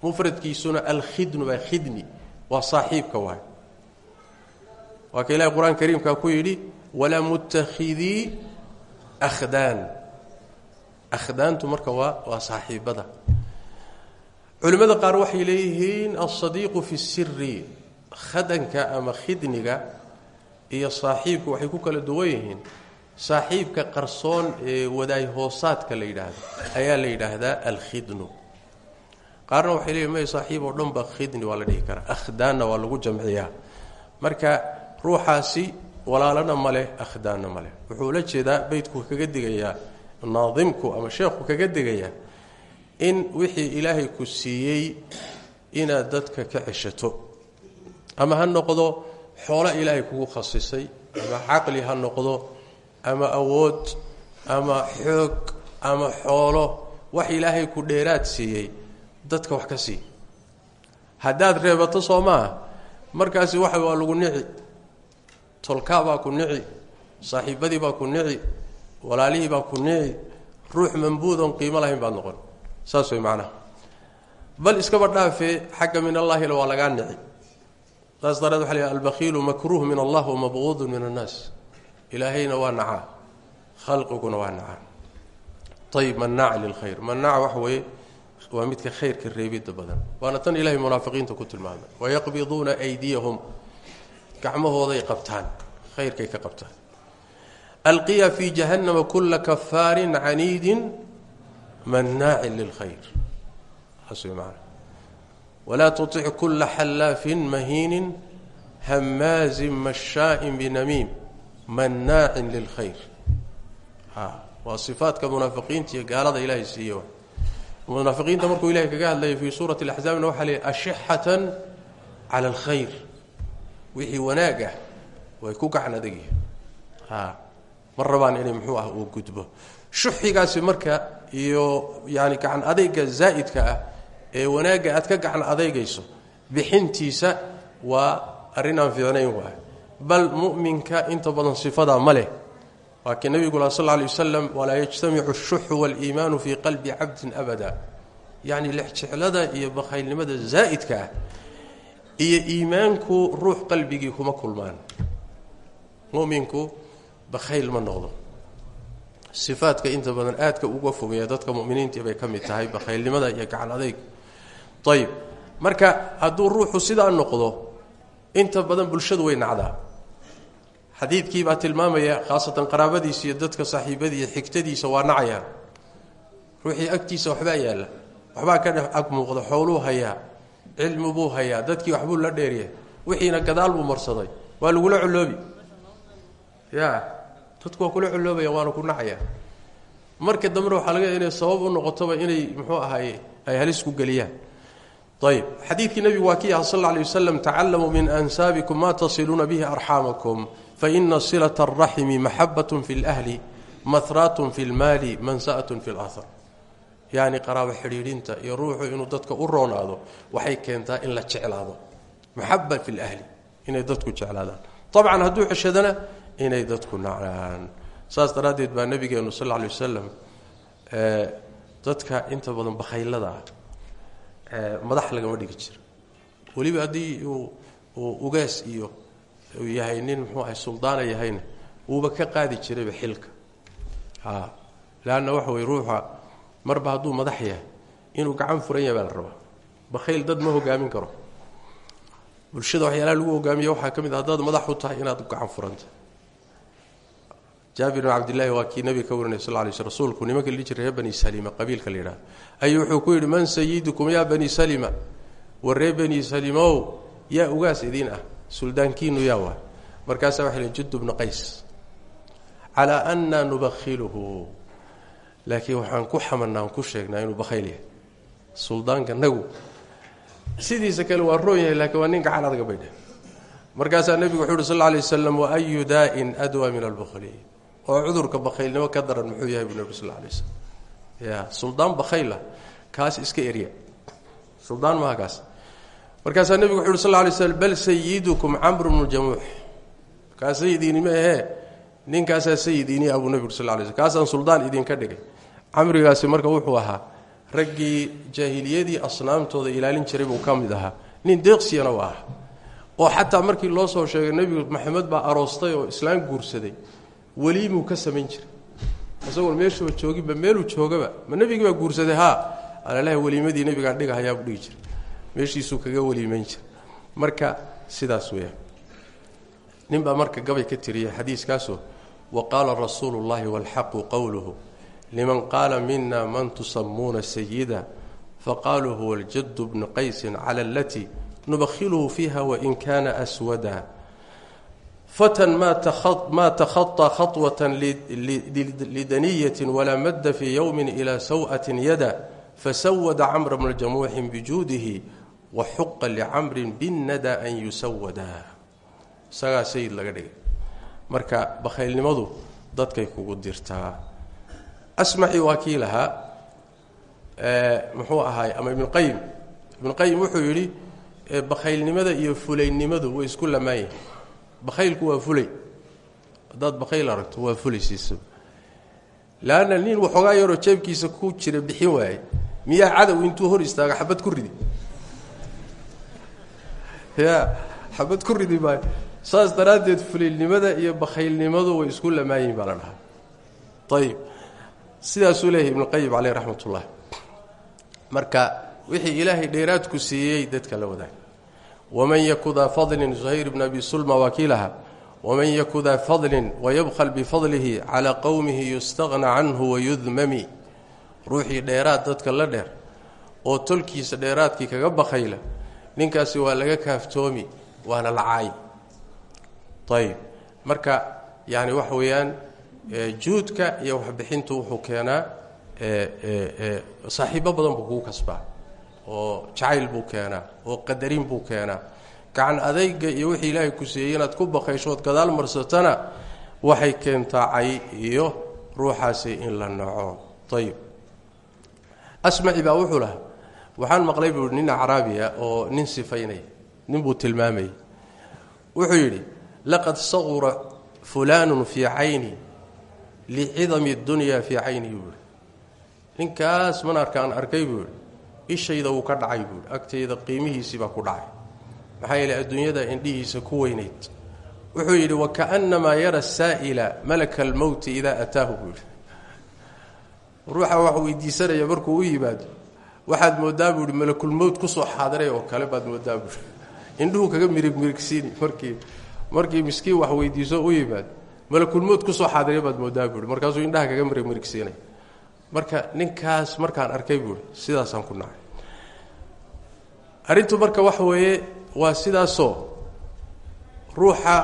mufradkiisuna alkhidnu baa khidni. Waa saaxiibka waay waa ka ilahi qur'aan ku yidhi walaa muttakhidii akhdaan. Akhdaantu marka waa waa saaxiibada. Culimmada qaar waxay leeyihiin alsadiiqu fi siri khadanka ama khidniga iyo saaxiibku waxay ku kala duwan yihiin. Saaxiibka qarsoon ee wadaay hoosaadka la yidhaahdo ayaa la yidhaahdaa alkhidnu. Qaarna waxay leeyihiin may saaxiib oo dhan ba khidni waa la dhihi karaa. Waa lagu jamciyaa. Marka ruuxaasi walaalana ma leh akhdaanna ma leh. Wuxuu la jeedaa beydku kaga digayaa naadimku ama sheekhu kaga digayaa in wixii ilaahay ku siiyey inaad dadka ka ceshato. Ama ha noqdo xoolo ilaahay kugu khasisay ama caqli ha noqdo ama awood ama xoog ama xoolo wax ilaahay ku dheeraad siiyey dadka wax ka sii. Haddaad reebato soo maaha markaasi waxa waa lagu nici tolkaa baa ku nici saaxiibadii baa ku nici walaalihii baa ku nici ruux mambuudoon qiimo lahayn baad noqon. Saas way macnaha bal iskaba dhaafee xagga min allaahila waa lagaa nici. Saas dareed waxa la albakhiilu makruuh min allah wamabquudun min annaas. Ilaahayna waa nacaa khalqiguna waa nacaa ayib mannaaca lilkhayr. Mannaaca waxa weeye waa midka khayrka reebidda badan. Waana tan ilahay munaafiqiinta ku tilmaamay. Wayaqbiduuna aydiyahum gacmahooday qabtaan khayrkay ka qabtaan. Alqiya fii jahannama kula kafaarin caniidin mannaacin lilkhayr. Walaa tutic kulla xallaafin mahiinin hamaazin mashaa'in binamiim mannaacin lilkhayr. Waa sifaadka munaafiqiinta iyo gaalada ilaahay siiye munaafiqiinta markuu ilahay kaga hadlayay fii suurati alaxzaabna waxaa leeyahy ashixatan cala alkhayr wixii wanaag ah way ku gacan ma rabaan inay muxuu ah uu gudbo. Shuxigaasi marka iyo yani gacan adayga zaa'idka ah ee wanaagga aad ka gacan adeygayso bixintiisa waa arrin aan fiicnayn waay bal mu'minka inta badan sifadaa ma leh. Waa kii nabigula sal lla alay wasalam walaa yajtamicu ashuxu waaliimaanu fii qalbi cabdin abada. Yacni lexjeclada iyo bakhaylnimada zaa'idka ah iyo iimaanku ruux qalbigii kuma kulmaan. Muminku bakhayl ma noqdo. Sifaadka inta badan aadka uga fogeeya dadka muminiintii bay ka mid tahay bakhaylnimada iyo gacan adayg marka hadduu ruuxu sidaa noqdo inta badan bulshadu way nacdaa. Xadiidkii baa tilmaamaya khaasatan qaraabadiisa iyo dadka saaxiibadiiyo xigtadiisa waa nacayaan. Ruuxii agtiisa waxbaa yaalla. Waxbaa ka dhex ag muuqda xooluu hayaa cilmi buu hayaa dadkii waxbuu la dheerya wixiina gadaal buu marsaday waa lagula coloobi ya dadku waa kula coloobaya waana ku nacaya marka dambena waxaa laga inay sabab u noqotoba inay muxuu ahaye ay halis ku geliyaan. Ayb xadiidkii nebigu waa kii ah sal alla alay wasalam tacalamuu min ansaabikum ma tasiluuna bihi arxaamakum faina silata araximi maxabatun fi lhli mahraatun fi lmaali mansa'atun fi yacni qaraabo xidhiidhinta iyo ruuxu inuu dadka u roonaado waxay keentaa in la jeclaado. Maxaba fi lahli inay dadku jeclaadaan. Abcan hadduu ceshadana inay dadku nacaan saas daraaddeed baa nabigeenu sal lay wasalam dadka inta badan bakhaylada ah madax lagama dhigi jiro. Weliba haddii uu ugaas iyo yahay nin muxuu ahay suldaana yahayna wuuba ka qaadi jirayba xilka. Leanna waxa weye ruuxa marba hadduu madax yahay inuu gacan furan yahay baa la rabaa. Bakhayl dad ma hogaamin karo. Bulshada waxyaalaha lagu hogaamiya waxaa ka mid a haddaad madax u tahay inaad gacan furanta. Jaabir bin cabdillaahi waa kii nabiga ka warinay sal lay sl rasuulku nimanka lihi jiray reer bani salima qabiilka la yidhaha ayuu wuxuu ku yidhi man sayidukum yaa bani salima? War ree bani salimow yaa ugaas idiin ah suldaankiinu yaa waa. Markaasaa waxa lhi judd bnu qays calaa anna nubakhiluhu laakiin waxaan ku xamanaa ku sheegnaa inuu bakhayl yahay. Suldaanka nagu. Sidiisa kale waa roon yahay laakiin waa nin gacan bay dheh markaasaa nebigu wuxu uhi sal lla lay waslam wa ayu daa'in adwa min albukli oo cudurka bakhaylnimo ka daran muxuu yahay buu nebigu sal alay waslam ya suldaan bakhayla kaas iska erya suldaan maaha kaas. Markaasaa nebigu wuxu uhi sal lla lay bal sayidukum camru bnu jamuux kaas sayidiini ma ahee ninkaasaa sayidiini buu nebigu uri sal lay slm kaasaan suldaan idinka dhigay. Camrigaasi marka wuxuu ahaa raggii jaahiliyadii asnaamtooda ilaalin jiray buu ka mid ahaa. Nin deeqsiyana waa ah oo xataa markii loo soo sheegay nebigu maxamed baa aroostay oo islaam guursaday weliimuu ka samayn jiray. Isagoon meeshuba jooginba meeluu joogaba ma nebigii baa guursaday haa alalaha weliimadii nebigaan dhigahayaabuu dhigi jiray. Meeshiisuu kaga weliimayn jiray. Marka sidaas weeyaan. Nin baa marka gabay ka tiriyay xadiiskaasoo wa qaala rasuulu llahi walxaqu qowluhu liman qaala mina man tusamuuna sayida faqaaluu huwa ljadu bnu qaysin cala alatii nubakhiluhu fiiha wain kana aswada fatan ma takhaطa khaطwaة lidaniyaة walaa madda fii ywmi ilى sawءaة yada fasawada camra bna jamuuxin bijuudihi waxuqa licamrin binnada an yusawada isagaa sayid laga dhigay marka bakhaylnimadu dadkay kugu dirtaa. Asmaci waa kii lahaa muxuu ahaay ama ibnuqayim ibnuqayim wuxuu yidhi bakhaylnimada iyo fulaynimadu way isku lamaanyihin bakhaylku waa fulay. Haddaad bakhayl aragto waa fulaysiisa leanna nin waxoogaa yaroo jeebkiisa ku jira bixin waayey. Miyaa cadow intuu hor istaago xabad ku ridi. Ya xabad ku ridi maayo saas daraaddeed fulaynimada iyo bakhaylnimadu way isku lamaanyihin baa la dhahaa. Ayib sidaasuu leeyahay ibnuqayim caleyh raxmat ullah marka wixii ilaahay dheeraadku siiyey dadka la wadaag waman yaku daa fadlin zuhayr bn abi sulma waa kii lahaa waman yaku daa fadlin wayabkhal bifadlihi calaa qowmihi yustaqna canhu wayudmami ruuxii dheeraad dadka la dheer oo tolkiisa dheeraadkii kaga bakayla ninkaasi waa laga kaaftoomi waana lacaay ayib marka yani waxa weeyaan juudka iyo waxbixintu wuxuu keenaa saaxiibo badan buu kugu kasbaa oo jacayl buu keenaa oo qadarin buu keenaa. Gacan adayga iyo wixii ilaahay ku siiyey inaad ku baqayshood gadaal marsatana waxay keentaa cay iyo ruuxaasi in la naco. Ayib asmaci baa wuxuu lahaa waxaan maqlay buu nin acraabiya oo nin sifaynaya nin buu tilmaamayay wuxuu yidhi laqad saqura fulaanun fii cayni licidami dunya fii caynihi buuhi ninkaas manarkaan arkay buu yidhi ishayda wuu ka dhacay buuhi agtayda qiimihiisii baa ku dhacay maxaa yeeley adduunyada indhihiisa ku weynayd wuxuu yidhi wakaannamaa yara saa'ila malaka almowti idaa ataahu buu yidhi ruuxa wax weydiisanaya markuu u yimaado waxaad moodaa buu ihi malakulmowt ku soo xaadiray oo kale baad moodaa buui indhuhu kaga mirig mirigsiini markii markii miskiin wax weydiiso u yimaado malakulmowt ku soo xaadiray baad moodaa buui markaasuu indhaha kaga mirig mirigsiinay marka ninkaas markaan arkay buui sidaasaan ku nacay. Arrintu marka waxa weeye waa sidaasoo ruuxa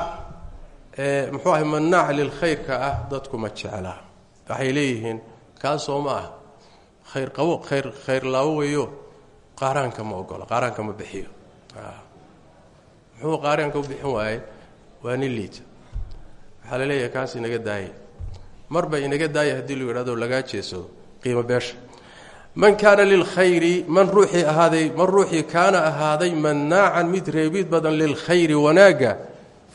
muxuu ahay manaac lilkhayrka ah dadku ma jeclaa waxay leeyihiin kaasoo ma ah. Khayr qabo khayr khayr laabo weeyo qaaraanka ma ogola qaaraanka ma bixiyo. Muxuu qaaraanka u bixin waaye waa nin liita. Waxaa la leeyahay kaas inaga daaya marba inaga daaya haddii lu yidhahdo lagaa jeesado qiimo beesha. Man kaana lilkhayri man ruuxii ahaaday man ruuxii kaana ahaaday mannaacan mid reebid badan lilkhayri wanaagga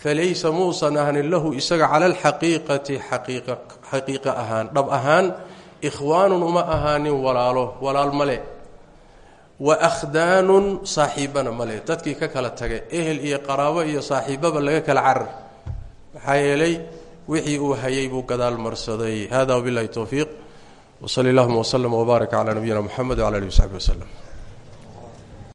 falaysa muusan ahnin lahu isaga cala alxaqiiqati xaqiiqa ahaan. Dhab ahaan ikhwaanun uma ahaanin walaalo walaal male wa akhdaanun saaxiibbana male dadkii ka kala taga ehel iyo qaraabo iyo saaxiibbaba laga kala carar maxaa yeelay wixii uu hayay buu gadaal marsaday. Hada wabilahi towfiiq wsali allahuma wslm wbaarak cala nabiyina mxamed wcala alihi wsaxbi waslem